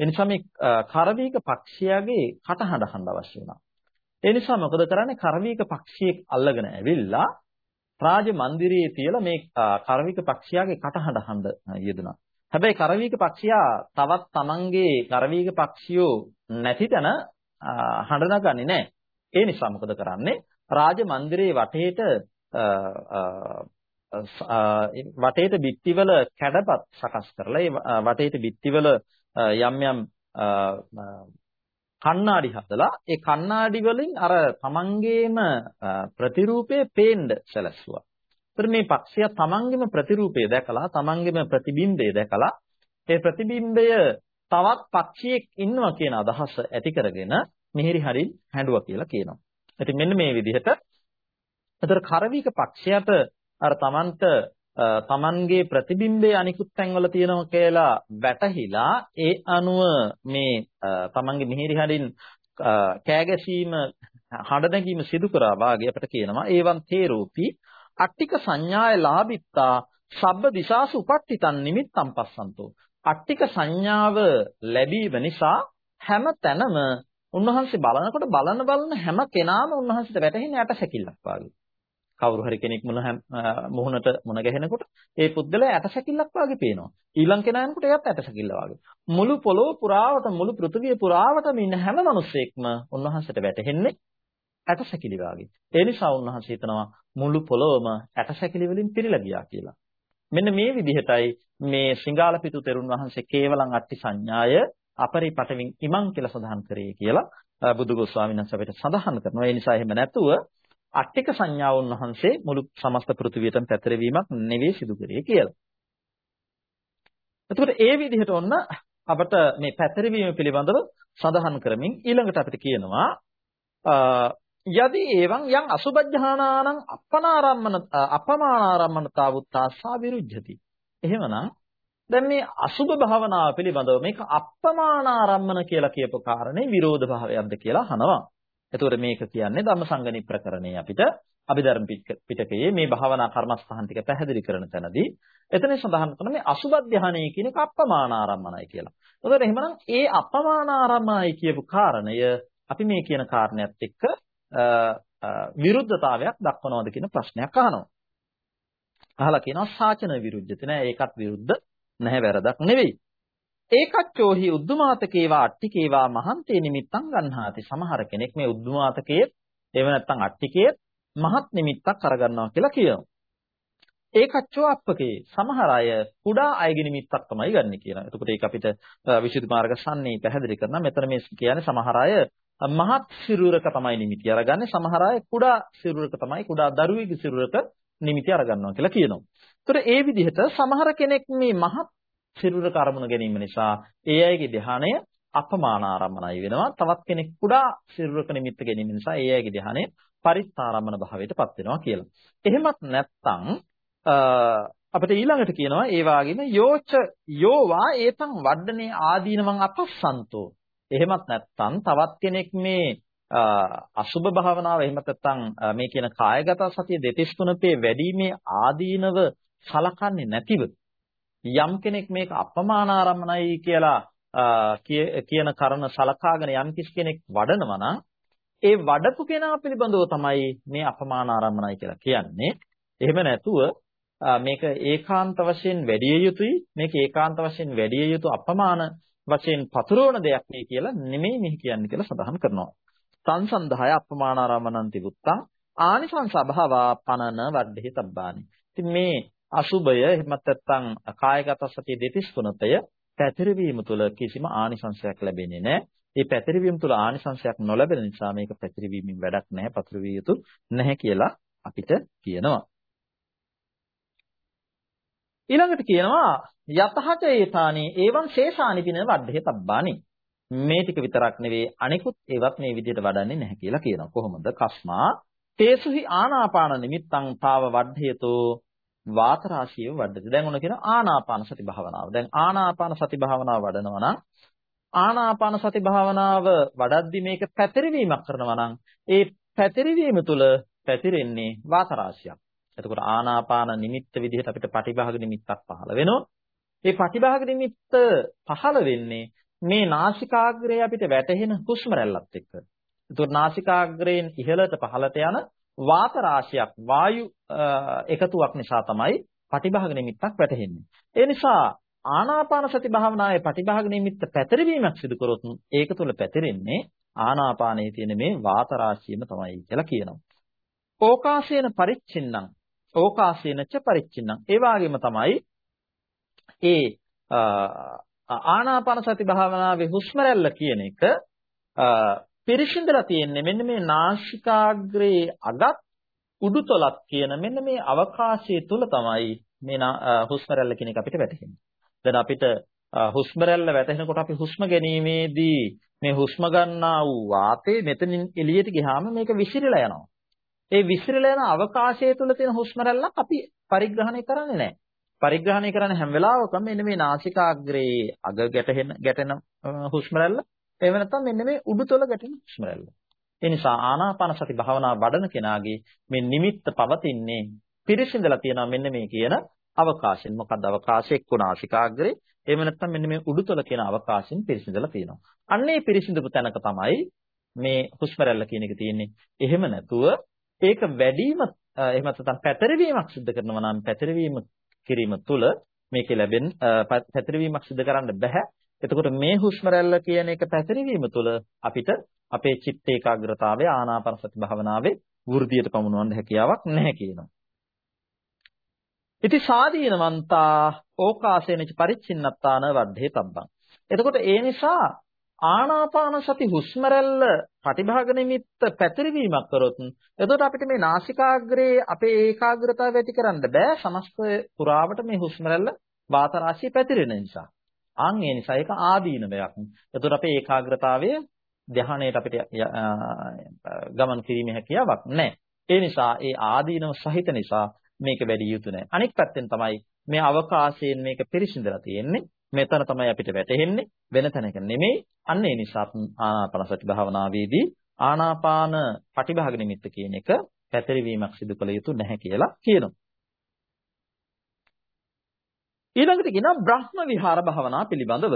ඒ නිසා මේ කරවීක පක්ෂියාගේ කටහඬ අහන්න අවශ්‍ය වුණා. ඒ නිසා මොකද කරන්නේ කරවීක පක්ෂියෙක් අල්ලගෙන ඇවිල්ලා රාජ මන්දිරයේ තියලා මේ කරවීක පක්ෂියාගේ කටහඬ අහන්න යෙදුණා. හැබැයි කරවීක පක්ෂියා තවත් තමන්ගේ කරවීක පක්ෂියෝ නැති තැන හඬ නගන්නේ නැහැ. ඒ නිසා මොකද කරන්නේ? රාජ මන්දිරයේ වටේට වටේට බිත්තිවල කැඩපත් සකස් කරලා ඒ වටේට බිත්තිවල යම් යම් කණ්ණාඩි හදලා ඒ කණ්ණාඩි වලින් අර තමන්ගේම ප්‍රතිරූපේ පේන්න සැලැස්සුවා. ඒතර මේ පක්ෂිය තමන්ගේම ප්‍රතිරූපය දැකලා තමන්ගේම ප්‍රතිබිම්බය දැකලා ඒ ප්‍රතිබිම්බය තවත් පක්ෂියෙක් ඉන්නවා කියන අදහස ඇති කරගෙන මිහිරි හරින් හැඬුවා කියලා කියනවා. ඉතින් මෙන්න මේ විදිහට එතකොට කරවික පක්ෂයට අර තමන්ට තමන්ගේ ප්‍රතිබිම්බයේ අනිකුත් තැන්වල තියෙනවා කියලා වැටහිලා ඒ අනුව මේ තමන්ගේ මිහිරි හඬින් කෑගැසීම හඬ නැගීම සිදු කරා වාගේ අපිට කියනවා. ඒවන් තේරෝපි අට්ටික සංඥාය ලාභිත්තා සබ්බ දිශාසු උපට්ඨිතන් නිමිත්තම් පස්සන්තෝ. අට්ටික සංඥාව ලැබීම නිසා හැම තැනම උන්වහන්සේ බලනකොට බලන බලන හැම කෙනාම උන්වහන්සේට වැටහෙන්නේ යට සැකිල්ලක් වාගේ කවුරු හරි කෙනෙක් මුණ මුහුණට මුණ ගැහෙනකොට ඒ පුද්ගලයා ඇටසැකිල්ලක් වගේ පේනවා. ඊළඟ කෙනා යනකොට එයාත් ඇටසැකිල්ල වගේ. මුළු පොළොව පුරාවට මුළු පෘථිවිය පුරාවටම ඉන්න හැම මිනිස්සෙක්ම උන්වහන්සේට වැටහෙන්නේ ඇටසැකිලි වාගේ. ඒ නිසා උන්වහන්සේ හිතනවා මුළු පොළොවම ඇටසැකිලි වලින් පිරීලා ගියා කියලා. මෙන්න මේ විදිහටයි මේ සිංගාලපිතු තෙරුන් වහන්සේ කේවලං අට්ටි සංඥාය අපරිපටවින් ඉමං කියලා සඳහන් කරේ කියලා බුදුගොස් ස්වාමීන් වහන්සේ අපිට සඳහන් කරනවා. ඒ නිසා එහෙම නැතුව අට්ටික සංඥාවන් වහන්සේ මුළු සමස්ත පෘථිවියටම පැතිරවීමක් නෙවෙයි සිදු කරේ කියලා. එතකොට ඒ විදිහට ඔන්න අපට මේ පැතිරවීම පිළිබඳව සඳහන් කරමින් ඊළඟට අපිට කියනවා යදි එවං යං අසුබජ්ජහානානං අපනාරම්මන අපමානාරම්මනතාවුත්තාසා විරුද්ධති. එහෙමනම් දැන් මේ අසුබ භාවනාව පිළිබඳව මේක අප්‍රමාණාරම්මන කියලා කියපු කාරණේ විරෝධ භාවයක්ද කියලා අහනවා. එතකොට මේක කියන්නේ ධම්මසංගණි ප්‍රකරණේ අපිට අභිධර්ම පිටකයේ මේ භාවනා කර්මස්ථාන ටික පැහැදිලි කරන තැනදී එතන සඳහන් කරන මේ අසුබ ධානය කියන එක අප්‍රමාණාරම්මනයි කියලා. එතකොට එහෙමනම් ඒ අප්‍රමාණාරම්මනයි කියපු කාරණය අපි මේ කියන කාරණයක් එක්ක විරුද්ධතාවයක් දක්වනවද කියන ප්‍රශ්නයක් අහනවා. අහලා කියනවා සාචන විරුද්ධති නෑ ඒකත් විරුද්ධ නැහැ වැරදක් නෙවෙයි. ඒකච්චෝහි උද්දුමාතකේවා අට්ටිකේවා මහන්තේ නිමිත්තං ගන්හාති. සමහර කෙනෙක් මේ උද්දුමාතකයේ එහෙම නැත්නම් අට්ටිකයේ මහත් නිමිත්තක් අරගන්නවා කියලා කියනවා. ඒකච්චෝ අප්පකේ සමහර අය කුඩා අයගේ නිමිත්තක් තමයි ගන්න කියලා. එතකොට ඒක අපිට විසුද්ධි මාර්ග සම්නේ පැහැදිලි කරනවා. මෙතන මේ කියන්නේ සමහර අය මහත් සිරුරක තමයි නිමිති අරගන්නේ. සමහර අය කුඩා සිරුරක තමයි කුඩා දරුවෙකුගේ සිරුරක නිමිති අරගන්නවා කියලා කියනවා. ඒතර ඒ විදිහට සමහර කෙනෙක් මේ මහත් සිරුරක අරමුණ ගැනීම නිසා ඒ අයගේ ධ්‍යානය අපමාන ආරම්මණයි වෙනවා. තවත් කෙනෙක් කුඩා සිරුරක නිමිත්ත ගැනීම නිසා ඒ අයගේ ධ්‍යානය පරිත්තාරම්මන භාවයටපත් වෙනවා කියලා. එහෙමත් නැත්නම් අපිට ඊළඟට කියනවා ඒ වගේම යෝච යෝවා ඒතං වඩනේ ආදීනවං අපස්සන්තෝ. එහෙමත් නැත්නම් තවත් කෙනෙක් මේ අසුබ භාවනාව එහෙමත් නැත්නම් මේ කියන කායගත සතිය දෙතිස් තුනපේ වැඩිීමේ ආදීනව සලකන්නේ නැතිව යම් කෙනෙක් මේක අපමානාරම්මනයි කියලා කියන කරුණ සලකාගෙන යම් කිසි කෙනෙක් වඩනවා නම් ඒ වඩපු කෙනා පිළිබඳව තමයි මේ අපමානාරම්මනයි කියලා කියන්නේ. එහෙම නැතුව මේක ඒකාන්ත වශයෙන් වැඩි යුතුයි මේක ඒකාන්ත වශයෙන් වැඩි යුතු අපමාන වශයෙන් පතුරවන දෙයක් නේ කියලා නෙමෙයි මෙහි කියන්නේ කියලා සඳහන් කරනවා. සංසන්දහය අපමානාරමණන්ති බුත්තං ආනිසංස අභාවා පනන වඩෙහි තබ්බානි. ඉතින් මේ අසුබය එහෙමත් නැත්නම් කායගත සතිය දෙතිස් තුනතය පැතිරවීම තුළ කිසිම ආනිසංශයක් ලැබෙන්නේ නැහැ. මේ පැතිරවීම තුළ ආනිසංශයක් නොලැබෙන නිසා මේක පැතිරවීමෙන් වැඩක් නැහැ, පතුරවිය යුතු නැහැ කියලා අපිට කියනවා. ඊළඟට කියනවා යතහට ඒතානි එවං ශේෂානි පින වඩේ තබ්බානි. මේ ටික විතරක් නෙවෙයි අනිකුත් ඒවත් මේ විදිහට වඩන්නේ නැහැ කියලා කියනවා. කොහොමද? කස්මා තේසුහි ආනාපාන නිමිත්තං තාව වඩ්ඩයතෝ වාත රාශියව වඩද්ද. දැන් ඔන්න කියන ආනාපාන සති භාවනාව. දැන් ආනාපාන සති භාවනාව වඩනවා නම් ආනාපාන සති භාවනාව වඩද්දි මේක පැතිරවීමක් කරනවා නම් ඒ පැතිරවීම තුළ පැතිරෙන්නේ වාත රාශියක්. එතකොට ආනාපාන නිමිත්ත විදිහට අපිට පටිභාග නිමිත්තක් පහළ වෙනවා. ඒ පටිභාග නිමිත්ත පහළ වෙන්නේ මේ නාසිකාග්‍රය අපිට වැටෙන හුස්ම රැල්ලත් එක්ක. එතකොට නාසිකාග්‍රයෙන් ඉහළට පහළට යන වාත රාශියක් වායු එකතුවක් නිසා තමයි පටිභාග නිමිත්තක් වැටහෙන්නේ. ඒ නිසා ආනාපාන සති භාවනාවේ පටිභාග නිමිත්ත පැතිරවීමක් සිදු කරොත් ඒක තුළ පැතිරෙන්නේ ආනාපානයේ තියෙන මේ වාත රාශියම තමයි කියලා කියනවා. ඕකාසේන පරිච්ඡින්නම් ඕකාසේන ච පරිච්ඡින්නම් ඒ වගේම තමයි ඒ ආනාපාන සති භාවනාවේ හුස්ම රැල්ල කියන එක පිරිසිඳලා තියෙන්නේ මෙන්න මේ නාසිකාග්‍රේ අගත් උඩුතලක් කියන මෙන්න මේ අවකාශය තුල තමයි මේ හුස්ම රැල්ල කියන එක අපිට වැටහෙන්නේ. දැන් අපිට හුස්ම රැල්ල වැටෙනකොට අපි හුස්ම ගැනීමේදී මේ හුස්ම ගන්නා වූ වාතය මෙතනින් එළියට ගියාම මේක විසිරලා යනවා. ඒ විසිරලා යන අවකාශය තුල තියෙන හුස්ම රැල්ලක් අපි පරිග්‍රහණය කරන්නේ නැහැ. පරිග්‍රහණය කරන හැම වෙලාවකම මෙන්න මේ නාසිකාග්‍රේ අග ගැටෙන ගැටෙන හුස්ම රැල්ල එහෙම නැත්නම් මෙන්න මේ උඩුතල ගැටෙන හුස්ම රැල්ල. ඒ නිසා ආනාපාන සති භාවනාව වඩන කෙනාගේ මේ නිමිත්ත පවතින්නේ පිරිසිඳලා තියෙනවා මෙන්න මේ කියන අවකාශයෙන්. මොකක්ද අවකාශය එක්ක නාසිකාග්‍රේ එහෙම නැත්නම් මෙන්න මේ උඩුතල කියන අවකාශයෙන් පිරිසිඳලා තියෙනවා. අන්නේ පිරිසිඳපු තැනක තමයි මේ හුස්ම රැල්ල කියන එක තියෙන්නේ. එහෙම නැතුව ඒක වැඩිම එහෙම නැත්නම් පැතිරවීමක් සිදු කරනවා නම් පැතිරවීම කිරීම තුළ මේකේ ලැබෙන පැතිරවීමක් සිදු කරන්න බෑ. එතකොට මේ හුස්ම රැල්ල කියන එක පැතිරවීම තුළ අපිට අපේ චිත්ත ඒකාග්‍රතාවය ආනාපාන සති භාවනාවේ වෘද්ධියට පමුණවන්න හැකියාවක් නැහැ කියනවා. ඉති සාදීනවන්තා ඕකාසේනච පරිච්ඡින්නත්තාන වද්ධේ තබ්බං. එතකොට ඒ නිසා ආනාපාන සති හුස්ම රැල්ල ප්‍රතිභාග නිමිත්ත පැතිරවීමක් කරොත් එතකොට අපිට මේ නාසිකාග්‍රේ අපේ ඒකාග්‍රතාවය ඇති කරන්න බෑ සමස්ත පුරාවට මේ හුස්ම රැල්ල වාත රාශිය පැතිරෙන නිසා. ආන් ඒ නිසා ඒක ආදීනවයක්. එතකොට අපේ ඒකාග්‍රතාවය ධ්‍යානයට අපිට ගමන් කිරීමේ හැකියාවක් නැහැ. ඒ නිසා ඒ ආදීනව සහිත නිසා මේක වැඩි යුතු නැහැ. අනික් පැත්තෙන් තමයි මේ අවකාශයෙන් මේක පිරිසිඳලා තියෙන්නේ. මෙතන තමයි අපිට වැටහෙන්නේ වෙන තැනක නෙමෙයි. අන්න ඒ නිසා ආනාපාන සති භාවනාවේදී ආනාපාන පටිභාග නිමිත්ත කියන එක පැතිරවීමක් සිදු කළ යුතු නැහැ කියලා කියනවා. ඊළඟට කියනවා බ්‍රහ්ම විහාර භාවනා පිළිබඳව.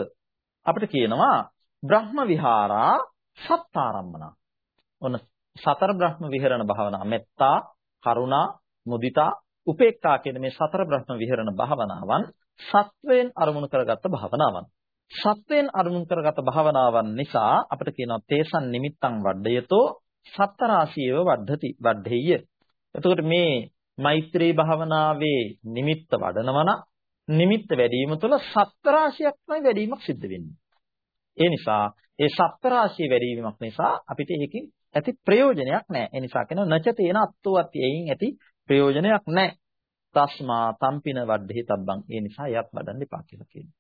අපිට කියනවා බ්‍රහ්ම විහාරා සත්තාරම්මන. ඔන්න සතර බ්‍රහ්ම විහරණ භාවනා මෙත්තා, කරුණා, මුදිතා, උපේක්ඛා කියන මේ සතර බ්‍රහ්ම විහරණ භාවනාවන් සත්වයෙන් අරමුණු කරගත්ත භාවනාවන්. සත්වයෙන් අරමුණු කරගත්ත භාවනාවන් නිසා අපිට කියනවා තේසන් නිමිත්තං වඩයතෝ සත්තරාශීව වඩති වඩෙය්‍ය. එතකොට මේ මෛත්‍රී භාවනාවේ නිමිත්ත වඩනවන නිමිත්ත වැඩිම තුළ සත්තරාශියක්මයි වැඩිමක් සිද්ධ වෙන්නේ. ඒ නිසා ඒ සත්තරාශිය වැඩිවීමක් නිසා අපිට ඒකෙන් ඇති ප්‍රයෝජනයක් නැහැ. ඒ නිසා කියන නච තේන අත්වත්ති එයින් ඇති ප්‍රයෝජනයක් නැහැ. තස්මා තම්පින වඩෙහි තබ්බං. ඒ නිසා එයත් වඩන්න එපා කියලා කියනවා.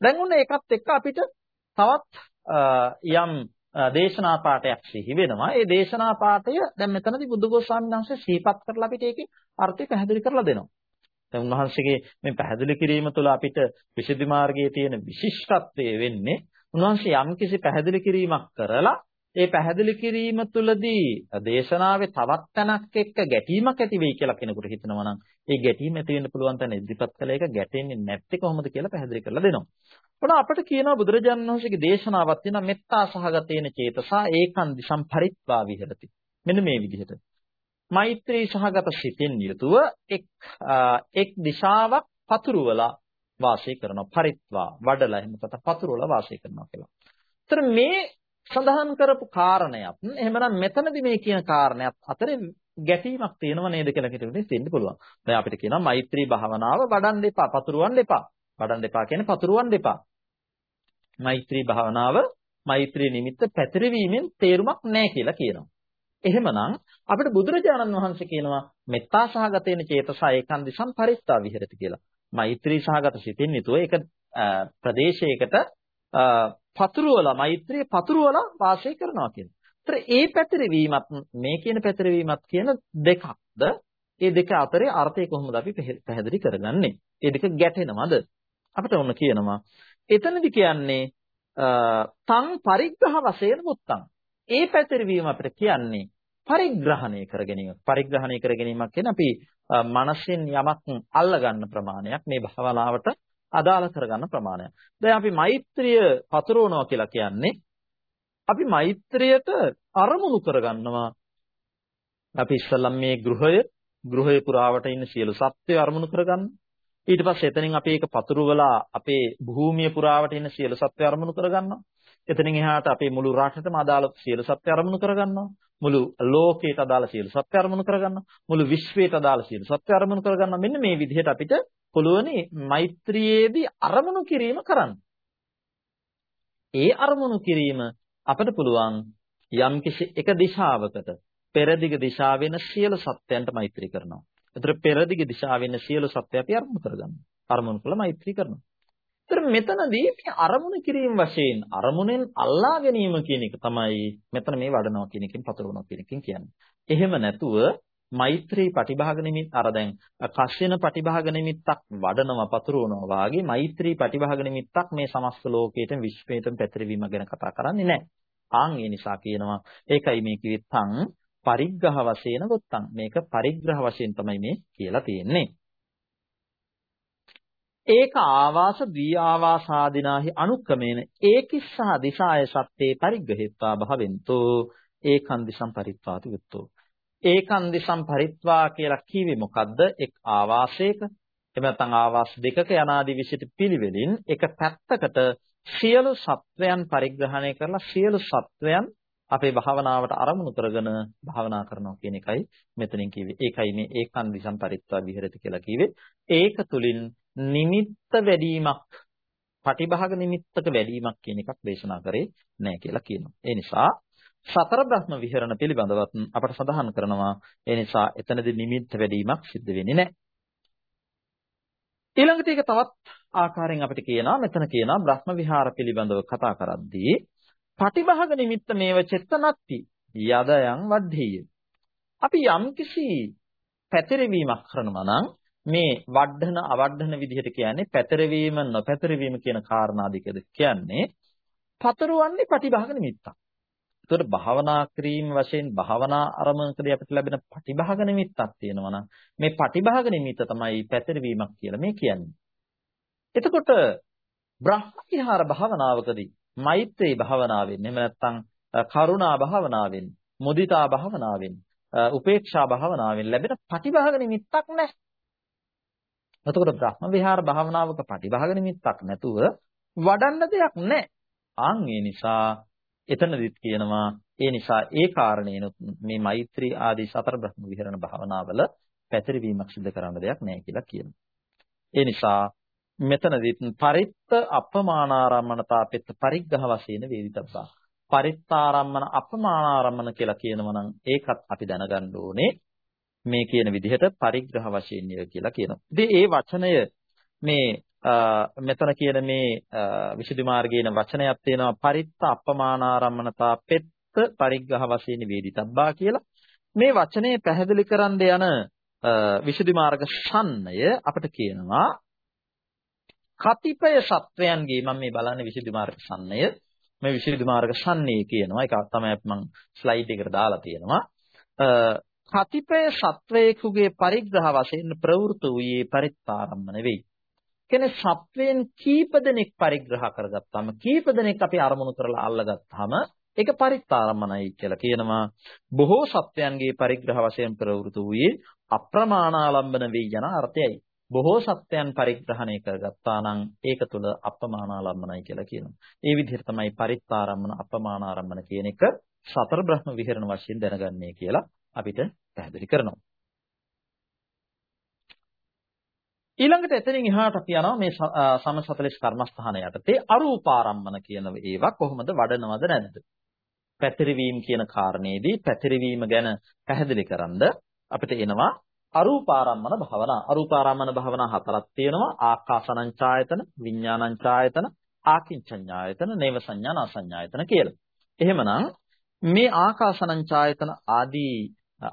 දැන් උන්න ඒකත් එක්ක අපිට තවත් යම් දේශනා පාඩයක් සිහි වෙනවා. ඒ දේශනා පාඩය දැන් මෙතනදී බුදුගෝස්වාමීන් වහන්සේ සිහිපත් කරලා අපිට ඒකේ අර්ථය පැහැදිලි කරලා දෙනවා. දැන් උන්වහන්සේගේ මේ පැහැදිලි කිරීම තුළ අපිට විසුද්ධි මාර්ගයේ තියෙන විශිෂ්ටත්වය වෙන්නේ උන්වහන්සේ යම්කිසි පැහැදිලි කිරීමක් කරලා ඒ පැහැදිලි කිරීම තුළදී දේශනාවේ තවත් තැනක් එක්ක ගැටීමක් ඇති වෙයි කියලා කෙනෙකුට හිතනවා නම් ඒ ගැටීම ඇති වෙන්න පුළුවන් තැන ඉදිරිපත් කළ එක ගැටෙන්නේ නැත්තේ කොහොමද කියලා පැහැදිලි කරලා දෙනවා. ඔන්න අපිට කියනවා බුදුරජාණන් වහන්සේගේ දේශනාවක් තියෙනවා මෙත්තා සහගතේන චේතසා ඒකන් දිසම් පරිත්වා විහෙරති. මෙන්න මේ විදිහට. මෛත්‍රී සහගත සිතින් යුතුව එක් එක් දිශාවක් පතුරවලා වාසය කරනවා පරිත්වා වඩලා එහෙම නැත්නම් පතුරවලා වාසය කරනවා කියලා. ඒතර මේ සඳහන් කරපු කාරණයක් එහෙමනම් මෙතනදි මේ කියන කාරණයක් අතරේ ගැටීමක් තියෙනව නේද කියලා හිතුවේ දෙන්න පුළුවන්. දැන් අපිට කියනවා මෛත්‍රී භාවනාව වඩන්න එපා, පතුරවන්න එපා. වඩන්න එපා කියන්නේ පතුරවන්න එපා. මෛත්‍රී භාවනාව මෛත්‍රී නිමිත්ත පැතිරවීමෙන් තේරුමක් නැහැ කියලා කියනවා. එහෙමනම් අපිට බුදුරජාණන් වහන්සේ කියනවා මෙත්තා සහගතේන චේතසා ඒකන්දි සම්පරිත්තා විහෙරති කියලා. මෛත්‍රී සහගත සිතින් නිතුව ඒක ප්‍රදේශයකට පතුරවලා මෛත්‍රිය පතුරවලා වාසය කරනවා කියන. ඒතර ඒ පැතිරවීමත් මේ කියන පැතිරවීමත් කියන දෙකක්ද? ඒ දෙක අතරේ අර්ථය කොහොමද අපි පැහැදිලි කරගන්නේ? ඒ දෙක ගැටෙනවද? අපිට ඔන්න කියනවා. එතනදි කියන්නේ තං පරිග්‍රහ වශයෙන් මුත්තං. ඒ පැතිරවීම අපිට කියන්නේ පරිග්‍රහණය කර ගැනීම. පරිග්‍රහණය කර ගැනීමක් කියන්නේ අපි මනසෙන් යමක් අල්ල ගන්න ප්‍රමාණයක් මේ භවලාවට අදාළ කරගන්න ප්‍රමාණයක්. දැන් අපි මෛත්‍රිය පතුරවනවා කියලා කියන්නේ අපි මෛත්‍රියට අරමුණු කරගන්නවා. අපි ඉස්සල්ලාම මේ ගෘහය, ගෘහය පුරාවට ඉන්න සියලු සත්ත්වය අරමුණු කරගන්න. ඊට පස්සේ එතනින් අපි ඒක පතුරවලා අපේ භූමිය පුරාවට ඉන්න සියලු සත්ත්වය අරමුණු කරගන්නවා. එතනින් එහාට අපේ මුළු රටටම අදාළ සියලු සත්ත්වය අරමුණු කරගන්නවා. මුළු ලෝකයට අදාළ සියලු සත්ත්වය අරමුණු කරගන්නවා. මුළු විශ්වයට අදාළ සියලු සත්ත්වය අරමුණු කරගන්නවා. මෙන්න මේ විදිහට අපිට පුළුවනි මෛත්‍රියේදී අරමුණු කිරීම කරන්න. ඒ අරමුණු කිරීම අපට පුළුවන් යම්කිසි එක දිශාවකට පෙරදිග දිශාව වෙන සියලු සත්‍යයන්ට මෛත්‍රී කරනවා. ඒතර පෙරදිග දිශාව වෙන සියලු සත්‍ය අපි අරමුණු කරගන්නවා. අරමුණු කළා මෛත්‍රී කරනවා. ඒතර මෙතනදී මේ අරමුණු කිරීම වශයෙන් අරමුණෙන් අල්ලා ගැනීම කියන එක තමයි මෙතන මේ වඩනවා කියන එකෙන් පතරවනවා කියන එකෙන් කියන්නේ. එහෙම නැතුව මෛත්‍රී පටිභාග නිමිත් අර දැන් කශ්‍යන පටිභාග නිමිත්තක් වඩනවා පතුරවනවා වාගේ මෛත්‍රී පටිභාග නිමිත්තක් මේ සමස්ත ලෝකයට විශ්වයට පැතිරවීම ගැන කතා කරන්නේ නැහැ. ආන් ඒ නිසා කියනවා ඒකයි මේ කිව්වෙත් තං පරිග්‍රහ වශයෙන් ගොත්තං මේක පරිග්‍රහ වශයෙන් තමයි මේ කියලා තියෙන්නේ. ඒක ආවාස දී ආවාසාදිනාහි අනුක්‍රමේන ඒකිස්සා දිසාය සත්තේ පරිග්‍රහෙත්වා භවෙන්තෝ ඒකන්දි සම්පරිත්වාති යුක්තෝ ඒකන්දි සම්පරිත්වා කියලා කිව්වේ මොකද්ද එක් ආවාසයක එහෙම නැත්නම් ආවාස දෙකක යනාදී විශේෂිත පිළිවෙලින් එක පැත්තකට සියලු සත්වයන් පරිග්‍රහණය කරලා සියලු සත්වයන් අපේ භාවනාවට අරමුණු කරගෙන භාවනා කරනවා කියන එකයි මෙතනින් කිව්වේ. ඒකයි මේ ඒකන්දි සම්පරිත්වා විහෙරති කියලා කිව්වේ. ඒක තුලින් නිමිත්ත වැඩිවීමක්, පටිභාග නිමිත්තක වැඩිවීමක් කියන එකක් දේශනා කරේ නැහැ කියලා කියනවා. ඒ නිසා සතර බ්‍රහ්ම විහරණ පිළිබඳවත් අපට සඳහන් කරනවා. ඒ නිසා එතනදී නිමිත්ත වැඩිවීමක් සිද්ධ වෙන්නේ නැහැ. ඊළඟට ඒක තවත් ආකාරයෙන් අපිට කියනවා මෙතන කියනවා බ්‍රහ්ම විහාර පිළිබඳව කතා කරද්දී පටිභාග නිමිත්ත මේව චෙත්තනත්ති යදයන් වද්ධිය. අපි යම්කිසි පැතිරවීමක් කරනවා නම් මේ වඩන අවඩන විදිහට කියන්නේ පැතිරවීම නොපැතිරවීම කියන කාරණා දෙකද කියන්නේ පතරවන්නේ පටිභාග නිමිත්තක්. ඒතකොට භාවනා ක්‍රීම් වශයෙන් භාවනා අරමුණකදී අපිට ලැබෙන පටිභාග නිමිත්තක් තියෙනවා නම් මේ පටිභාග නිමිත්ත තමයි පැතිරවීමක් කියලා මේ කියන්නේ. එතකොට බ්‍රහ්මවිහාර භාවනාවකදී මෛත්‍රී භාවනාවෙන් එහෙම නැත්නම් කරුණා භාවනාවෙන් මුදිතා භාවනාවෙන් උපේක්ෂා භාවනාවෙන් ලැබෙන පටිභාග නිමිත්තක් නැහැ. එතකොට බ්‍රහ්ම විහාර භාවනාවක පටිභාග නිමිත්තක් නැතුව වඩන්න දෙයක් නැහැ. ආන් ඒ නිසා එතනදිත් කියනවා ඒ නිසා ඒ කාරණේනොත් මේ මෛත්‍රී ආදී සතර බ්‍රහ්ම විහරණ භාවනාවල පැතිරවීමක් සිදු කරන්න දෙයක් නැහැ කියලා කියනවා. ඒ නිසා මෙතනදිත් පරිත්ත අපමානාරම්මනතා පෙත්ත පරිග්‍රහ වශයෙන් වේදිතබ්බා. පරිත්තාරම්මන අපමානාරම්මන කියලා කියනවා නම් ඒකත් අපි දැනගන්න ඕනේ මේ කියන විදිහට පරිග්‍රහ වශයෙන් කියලා කියනවා. ඉතින් ඒ වචනය මේ මෙතන කියන මේ විසුද්ධි මාර්ගයේන වචනයක් තියෙනවා පරිත්ත අපමානාරම්මනතා පෙත්ත පරිග්‍රහ වශයෙන් වේදිතබ්බා කියලා. මේ වචනේ පැහැදිලි කරන්න යන විසුද්ධි මාර්ග ශන්නය අපිට කියනවා කතිපය සත්වයන්ගේ මම මේ බලන්නේ විසුද්ධි මාර්ග ශන්නය මේ විසුද්ධි මාර්ග ශන්නේ කියනවා ඒක තමයි මම ස්ලයිඩ් එකට දාලා තියෙනවා කතිපය සත්වයෙකුගේ පරිග්‍රහ වශයෙන් ප්‍රවෘත වූයේ පරිත්තාරම්මන වෙයි කියන්නේ සත්වයන් කීප දෙනෙක් පරිග්‍රහ කරගත්තාම කීප දෙනෙක් අපි අරමුණු කරලා අල්ලගත්තාම ඒක පරිත්තාරම්මනයි කියලා කියනවා. බොහෝ සත්වයන්ගේ පරිග්‍රහ වශයෙන් ප්‍රවෘත වූයේ අප්‍රමාණාලම්බන වෙයි යන අර්ථයයි. බොහෝ සත්‍යයන් පරිග්‍රහණය කරගත්තා නම් ඒක තුළ අපමානාලම්බනයි කියලා කියනවා. ඒ විදිහට තමයි පරිත්තාරම්මන අපමානාරම්මන කියන එක සතර බ්‍රහ්ම විහරණ වශයෙන් දැනගන්නේ කියලා අපිට පැහැදිලි කරනවා. ඊළඟට එතනින් එහාට අපි යනවා මේ සම 40 කර්මස්ථාන යටතේ අරූපාරම්මන කියන ඒවා කොහොමද වඩනවද නැද්ද? පැතිරවීම කියන කාරණේදී පැතිරවීම ගැන පැහැදිලි කරන්ද අපිට එනවා අරූපාරම්මන භාවනා. අරූපාරම්මන භාවනා හතරක් තියෙනවා. ආකාසනංචායතන, විඥානංචායතන, ආකින්චඤ්ඤායතන, නේව සංඥා නාසඤ්ඤායතන කියලා. එහෙමනම් මේ ආකාසනංචායතන ආදී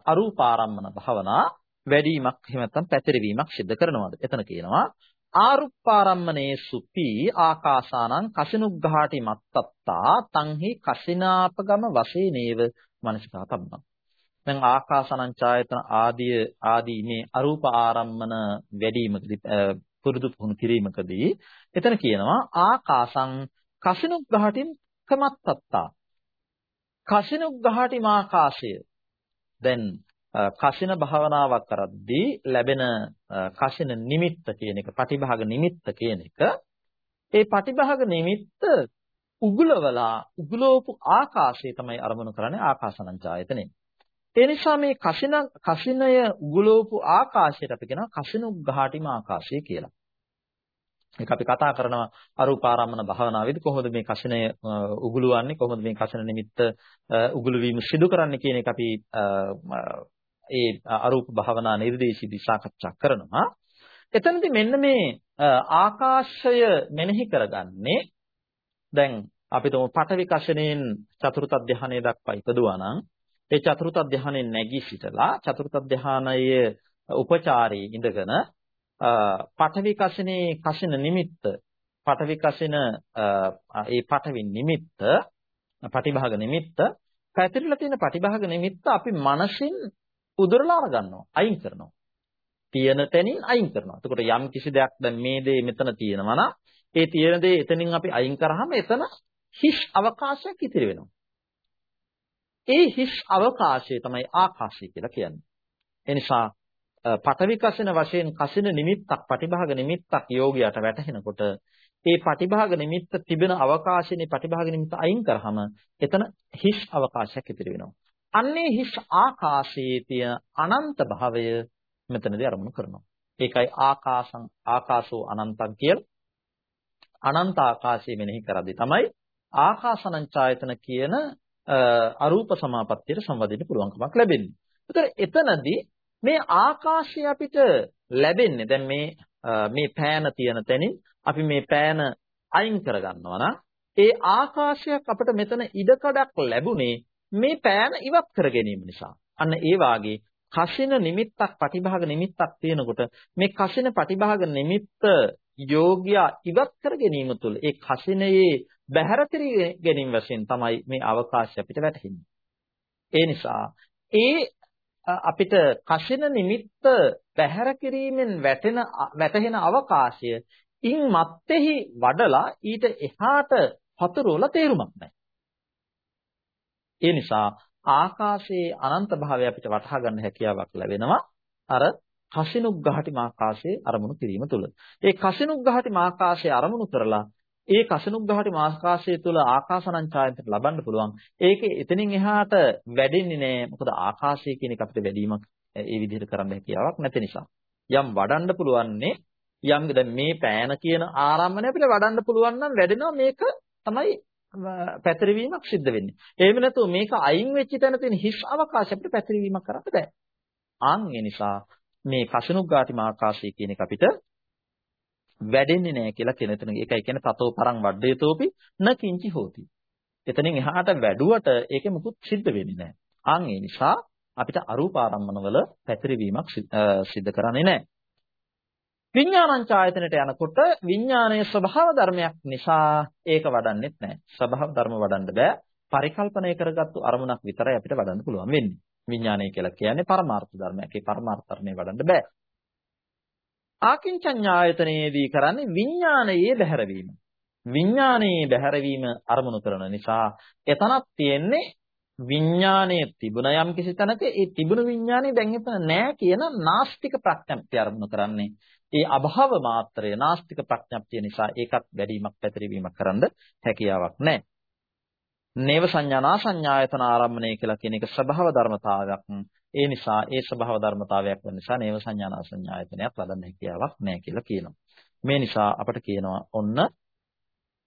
අරූපාරම්මන භාවනා වැඩිවීමක් එහෙම නැත්නම් පැතිරවීමක් සිදු කරනවාද? එතන කියනවා ආරුප්පාරම්මනේ සුපි ආකාසානං කසිනුග්ඝාටි මත්තත්තා තංහි කසිනාපගම වශයෙන්ේව මනසිකා තබ්බං දැන් ආකාසානං ආදී ආදී මේ අරූප ආරම්මන වැඩිවීමකදී පුරුදු පුහුණු කිරීමකදී එතන කියනවා ආකාසං කසිනුග්ඝාටින් කමත්තත්තා කසිනුග්ඝාටි මාකාශය දැන් කසින භාවනාවක් කරද්දී ලැබෙන කසින නිමිත්ත කියන එක පටිභාග නිමිත්ත කියන එක ඒ පටිභාග නිමිත්ත උගුලවලා උගුලෝපු ආකාශය තමයි අරමුණු කරන්නේ ආකාසනංචායතනෙ. ඒ නිසා මේ කසින කසිනය උගුලෝපු ආකාශයට අපි කියනවා කසිනුග්ඝාටිම ආකාශය කියලා. ඒක අපි කතා කරනවා අරූපාරම්මන භාවනාවේදී කොහොමද මේ කසිනය උගුලවන්නේ කොහොමද මේ කසින නිමිත්ත උගුල වීම සිදු කරන්නේ කියන එක අපි ඒ අරූප භාවනා නිර්දේශිතී සාකච්ඡා කරනවා. එතනදී මෙන්න මේ ආකාශය මෙනෙහි කරගන්නේ දැන් අපි තුමු පඨවි කෂණයෙන් චතුර්ථ ධානය දක්වා ඉපදුවා නම් ඒ චතුර්ථ ධානයෙන් නැගී සිටලා චතුර්ථ ධානයේ උපචාරයේ ඉඳගෙන පඨවි කෂණේ කෂණ නිමිත්ත පඨවි කෂණ ඒ පඨවි නිමිත්ත පටිභාග නිමිත්ත පැතිරලා තියෙන පටිභාග නිමිත්ත අපි මනසින් උදුරලා අරගන්නවා අයින් කරනවා. තියෙන තැනින් අයින් කරනවා. එතකොට යම් කිසි දෙයක් දැන් මේ දේ මෙතන තියෙනවා නම් ඒ තියෙන දේ එතනින් අපි අයින් කරාම එතන හිස් අවකාශයක් ඉතිරි වෙනවා. ඒ හිස් අවකාශය තමයි ආකාශය කියලා කියන්නේ. ඒ නිසා පඨවි කසින වශයෙන් කසින නිමිත්තක් පටිභාග නිමිත්තක් යෝගියට වැටහෙනකොට ඒ පටිභාග නිමිත්ත තිබෙන අවකාශයේ පටිභාග නිමිත්ත අයින් කරාම එතන හිස් අවකාශයක් ඉතිරි වෙනවා. අන්නේ හිස් ආකාශයේ තියෙන අනන්ත භාවය මෙතනදී අරමුණු කරනවා. ඒකයි ආකාසං ආකාසෝ අනන්තං කියලා. අනන්ත ආකාශය මෙනෙහි කරද්දී තමයි ආකාසනංචායතන කියන අරූප සමාපත්තියට සම්බන්ධින්න පුළුවන්කමක් ලැබෙන්නේ. ඒතර එතනදී මේ ආකාශය අපිට ලැබෙන්නේ දැන් මේ මේ පෑන තියෙන තැනින් අපි මේ පෑන අයින් කරගන්නවා නම් ඒ ආකාශයක් අපිට මෙතන ඉඩකඩක් ලැබුණේ මේ පෑන ඉවත් කර ගැනීම නිසා. අන්න ඒ වාගේ කසින නිමිත්තක් පටිභාග නිමිත්තක් තියෙනකොට මේ කසින පටිභාග නිමිත්ත යෝග්‍ය ඉවත් කර ගැනීම තුළ ඒ කසිනයේ බැහැර ගැනීම වශයෙන් තමයි මේ අවකාශය අපිට වැටහෙන්නේ. ඒ නිසා ඒ අපිට කසින නිමිත්ත බැහැර කිරීමෙන් වැටෙන වැටහෙන අවකාශය ඉන් මත්තේහි වඩලා ඊට එහාට පතුරවල තේරුමක් නැහැ. ඒ නිසා ආකාශයේ අනන්ත භාවය අපිට වටහා ගන්න හැකියාවක් ලැබෙනවා අර කසිනුග්ගහටි මාකාශයේ අරමුණු කිරීම තුළ. ඒ කසිනුග්ගහටි මාකාශයේ අරමුණු කරලා ඒ කසිනුග්ගහටි මාකාශය තුළ ආකාසනං ඡායතන ලබන්න පුළුවන්. ඒකේ එතනින් එහාට වැඩෙන්නේ නැහැ. මොකද ආකාශය කියන එක අපිට වැඩිමක් ඒ විදිහට කරන්න හැකියාවක් නැති නිසා. යම් වඩන්න පුළුවන්නේ යම් දැන් මේ පෑන කියන ආරම්භණය අපිට වඩන්න පුළුවන් නම් වැඩෙනවා මේක තමයි පැතිරවීමක් සිද්ධ වෙන්නේ. එහෙම නැතුව මේක අයින් වෙච්ච තැන තියෙන හිස් අවකාශ අපිට පැතිරවීමක් කරන්න බෑ. ආන් ඒ නිසා මේ කෂනුග්ගාති මාකාශය කියන එක අපිට වැඩෙන්නේ නැහැ කියලා කියන එතන ඒකයි කියන්නේ තතෝ පරං වඩේතෝපි න කිංචි හෝති. එතනින් එහාට වැඩුවට ඒකෙ මුකුත් සිද්ධ වෙන්නේ නැහැ. ආන් ඒ නිසා අපිට අරූපාරම්මන වල පැතිරවීමක් සිද්ධ කරන්නේ නැහැ. විඥානං ඡායතනට යනකොට විඥානයේ ස්වභාව ධර්මයක් නිසා ඒක වඩන්නෙත් නැහැ. ස්වභාව ධර්ම වඩන්න බෑ. පරිකල්පනය කරගත්තු අරමුණක් විතරයි අපිට වඩන්න පුළුවන් වෙන්නේ. විඥානය කියලා කියන්නේ පරමාර්ථ ධර්මයක්. ඒ පරමාර්ථ ධර්මේ වඩන්න බෑ. ආකින්චඤ්ඤායතනයේදී කරන්නේ විඥානයේ බැහැරවීම. විඥානයේ බැහැරවීම අරමුණු කරන නිසා එතනක් තියෙන්නේ විඥානයේ තිබුණ යම් කිසි තැනක ඒ තිබුණු විඥානේ දැන් එතන නැහැ කියන නාස්තික ප්‍රඥප්තිය අරමුණු කරන්නේ ඒ අභාව මාත්‍රය නාස්තික ප්‍රඥප්තිය නිසා ඒකත් වැඩිවීමක් පැතිරවීමක් කරන්න හැකියාවක් නැහැ. නේව සංඥානා සංඥායතන ආරම්භණය කියලා කියන එක ස්වභාව ධර්මතාවයක්. ඒ නිසා ඒ ස්වභාව ධර්මතාවයක් වෙන නිසා නේව සංඥානා සංඥායතනයක් ලබන්න හැකියාවක් නැහැ කියලා කියනවා. මේ නිසා අපට කියනවා ඔන්න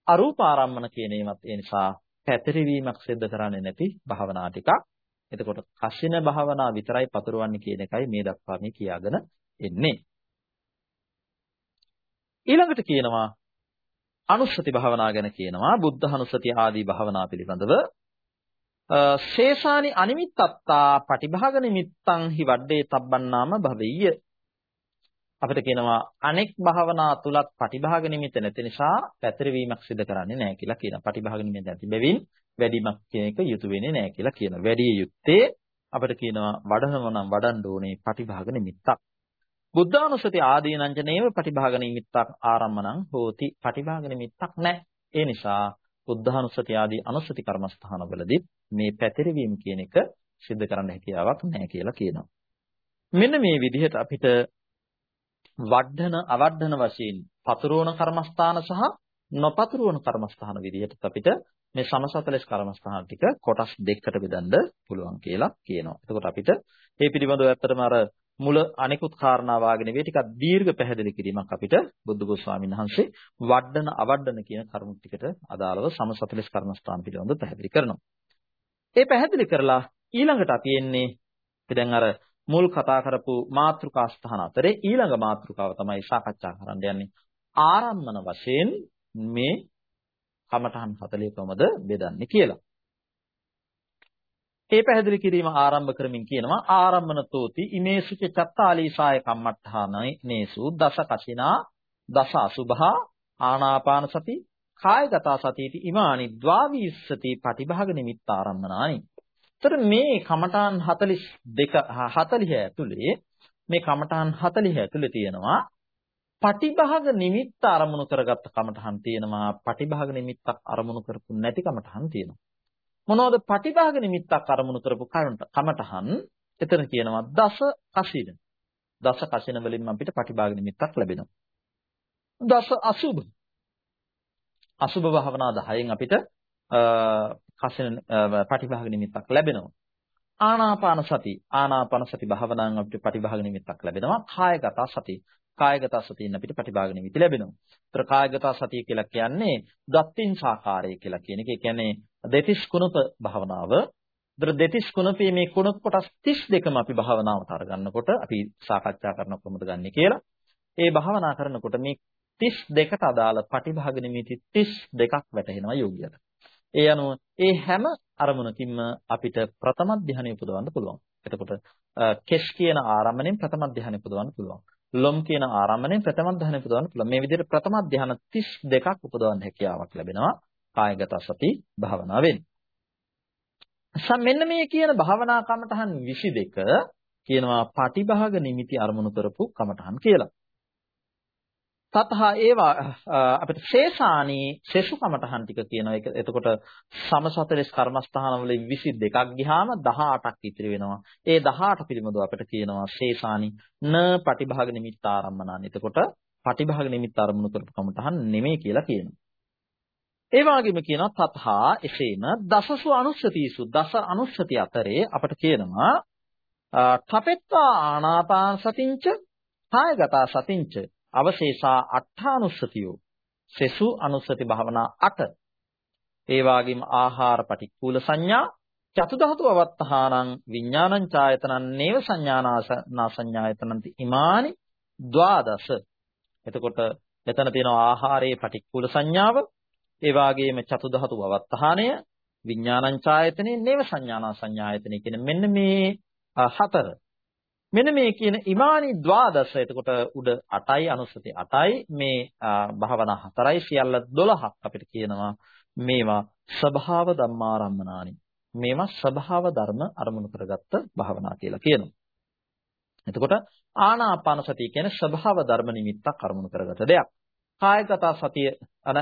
අරූප ආරම්මන කියන ඒවත් ඒ නිසා පැතිරවීමක් සිද්ධ කරන්නේ නැති භාවනා ටිකක්. එතකොට කසින භාවනා විතරයි පතුරවන්නේ කියන එකයි මේ දක්වා මේ කියාගෙන එන්නේ. ඊළඟට කියනවා අනුස්සති භාවනා ගැන කියනවා බුද්ධ අනුස්සති ආදී භාවනා පිළිබඳව ශේෂානි අනිමිත්තත්තා පටිභාග නිමිත්තං හි වඩේ තබ්බන්නාම භවෙය්‍ය අපිට කියනවා අනෙක් භාවනා තුලත් පටිභාග නිමිත්ත නැති නිසා පැතිරවීමක් සිදු කරන්නේ නැහැ කියලා කියනවා. පටිභාග නිමිත්ත නැති බැවින් වැඩිමක් කියන එක යුතු වෙන්නේ නැහැ කියලා කියනවා. වැඩි යුත්තේ අපිට කියනවා වඩනම නම් වඩන්න ඕනේ පටිභාග නිමිත්තක්. බුද්ධානුස්සති ආදීනංජනේව පටිභාග නිමිත්තක් ආරම්මණං හෝති පටිභාග නිමිත්තක් නැහැ. ඒ නිසා බුද්ධානුස්සති ආදී අනුස්සති කර්මස්ථානවලදී මේ පැතිරවීම කියන එක සිද්ධ කරන්න හැකියාවක් නැහැ කියලා කියනවා. මෙන්න මේ විදිහට අපිට වර්ධන අවර්ධන වශයෙන් පතුරවන කර්මස්ථාන සහ නොපතුරවන කර්මස්ථාන විදිහට අපිට මේ සමසතලස් කර්මස්ථාන ටික කොටස් දෙකකට බෙදන්න පුළුවන් කියලා කියනවා. එතකොට අපිට මේ පිළිබඳව ඇත්තටම අර මුල අනිකුත් කාරණා වාගෙන මේ ටිකක් දීර්ඝ පැහැදිලි කිරීමක් අපිට බුද්ධ ගෝස්වාමීන් වහන්සේ වඩන අවඩන කියන කරුණු ටිකට අදාළව සමසතලස් කර්මස්ථාන පිළිබඳව පැහැදිලි කරනවා. ඒ පැහැදිලි කරලා ඊළඟට අපි එන්නේ දැන් අර මුල් කතා කරපු මාතෘකා ස්ථාන අතරේ ඊළඟ මාතෘකාව තමයි සාකච්ඡා කරන්න යන්නේ. ආරම්මන වශයෙන් මේ කමඨහන් 40 කොමද බෙදන්නේ කියලා. ඒ පැහැදිලි කිරීම ආරම්භ කරමින් කියනවා ආරම්මනතෝති ඉමේසු චත්තාලීසාය කම්මට්ඨානයි නේසු දස කසිනා දස අසුභා ආනාපාන සති කායගත සතියති ඉමානි ද්වාවිස්සති පටිභාග නිමිත්ත ආරම්මනානි. ତර මේ කමඨාන් 42 40 ඇතුලේ මේ කමඨාන් 40 ඇතුලේ තියෙනවා පටිභාග නිමිත්ත අරමුණු කරගත්ත කමඨහන් තියෙනවා පටිභාග නිමිත්තක් අරමුණු කරපු නැති කමඨහන් තියෙනවා. මොනවද පටිභාග නිමිත්තක් අරමුණු කරපු කමඨහන් එතන කියනවා දස කසින. දස කසින වලින් අපිට පටිභාග නිමිත්තක් ලැබෙනවා. දස අසුභ අසුබ භාවනා 10න් අපිට කසින පටිභාග නිමිත්තක් ලැබෙනවා. ආනාපාන සති ආනාපාන සති භාවනාවෙන් අපිට පටිභාග නිමිත්තක් ලැබෙනවා. කායගත සති කායගත සතියෙන් අපිට පටිභාග නිමිති ලැබෙනවා. ඒතර කායගත සතිය කියලා කියන්නේ දත්තින් සාකාරය කියලා කියන එක. ඒ කියන්නේ දෙතිස් කුණප භාවනාව. ඒතර දෙතිස් කුණපේ මේ කුණප කොටස් 32ම අපි භාවනාවට අරගන්නකොට අපි සාකච්ඡා කරන කොහොමද ගන්නෙ කියලා. ඒ භාවනා කරනකොට මේ 32ට අදාළ පටිභාග නිමිති 32ක් වැටහෙනවා යෝගියට. ඒ අනුව ඒ හැම අරමුණකින්ම අපිට ප්‍රථම ධ්‍යානෙ උපදවන්න පුළුවන්. එතකොට කෙස් කියන ආරම්භණයෙන් ප්‍රථම ධ්‍යානෙ උපදවන්න පුළුවන්. ලොම් කියන ආරම්භණයෙන් ප්‍රථම ධ්‍යානෙ උපදවන්න පුළුවන්. මේ විදිහට ප්‍රථම ධ්‍යාන 32ක් උපදවන්න හැකියාවක් ලැබෙනවා කායගත සති භාවනාවෙන්. සම් මෙන්න මේ කියන භාවනා කමඨහන් 22 කියනවා පටිභාග නිමිති අරමුණු කරපු කමඨහන් කියලා. තතහා ඒවා අපිට ශේෂානී සෙසු කමටහන් ටික කියනවා. ඒක එතකොට සමසතරස් කර්මස්ථාන වල 22ක් ගියාම 18ක් ඉතිරි වෙනවා. ඒ 18 පිළිබඳව අපිට කියනවා ශේෂානි න පටිභාග නිමිත්ත ආරම්මනානි. එතකොට පටිභාග නිමිත්ත ආරම්භණු කරපු කමටහන් නෙමෙයි කියලා කියනවා. ඒ වගේම කියනවා තතහා එසේම දසසු අනුස්සතිසු දස අනුස්සති අතරේ අපිට කියනවා තපෙත්තා ආනාපාන සතින්ච කායගත සතින්ච අවශේෂා අට්ඨානුස්සතියෝ සෙසු අනුස්සති භාවනා 8 ඒ වගේම ආහාර පටික්කුල සංඥා චතුධාතු අවත්තහානං විඥානං ඡායතනං නේව සංඥානාස සංඥායතනන්ති ඉමානි ද්වාදස. එතකොට එතන තියෙනවා ආහාරයේ පටික්කුල සංඥාව ඒ වගේම චතුධාතු අවත්තහානය විඥානං ඡායතනේ නේව සංඥානා සංඥායතනෙ කියන මෙන්න මේ හතර. මෙන්න මේ කියන ඉමානි ද්වාදස එතකොට උඩ 8යි අනුස්සති 8යි මේ භාවනා 4යි සියල්ල 12ක් අපිට කියනවා මේවා ස්වභාව ධම්මාරම්මනානි මේවා ස්වභාව ධර්ම අරමුණු කරගත්ත භාවනා කියලා කියනවා. එතකොට ආනාපාන සතිය කියන්නේ ස්වභාව ධර්ම නිමිත්තක් අරමුණු කරගත දෙයක්. කායගත සතිය අන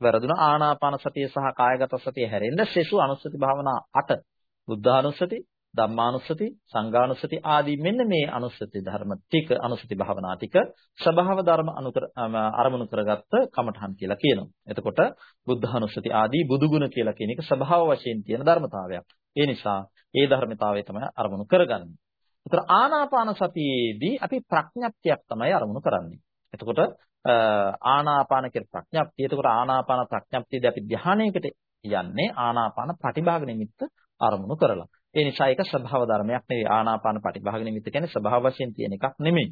වැරදුන ආනාපාන සතිය සහ කායගත සතිය හැරෙන්න සෙසු අනුස්සති භාවනා 8 බුද්ධානුස්සති ධම්මානුස්සති, සංඝානුස්සති ආදී මෙන්න මේ අනුස්සති ධර්ම ටික අනුස්සති භාවනා ටික ස්වභාව ධර්ම අනුකර අරමුණු කරගත්ත කමඨහන් කියලා කියනවා. එතකොට බුද්ධානුස්සති ආදී බුදුගුණ කියලා කියන එක ස්වභාව වශයෙන් තියෙන ධර්මතාවයක්. ඒ නිසා ඒ ධර්මතාවය තමයි අරමුණු කරගන්නේ. ඒතර ආනාපාන සතියේදී අපි ප්‍රඥප්තියක් තමයි අරමුණු කරන්නේ. එතකොට ආනාපාන කියන ප්‍රඥප්තිය. එතකොට ආනාපාන ප්‍රඥප්තියදී අපි ධානයකට යන්නේ ආනාපාන ප්‍රතිභාග නිමිත්ත අරමුණු කරලා. ඒ නිසා ඒක ස්වභාව ධර්මයක් නෙවෙයි. ආනාපාන පටිභාග නිමිත්ත කියන්නේ ස්වභාව වශයෙන් තියෙන එකක් නෙමෙයි.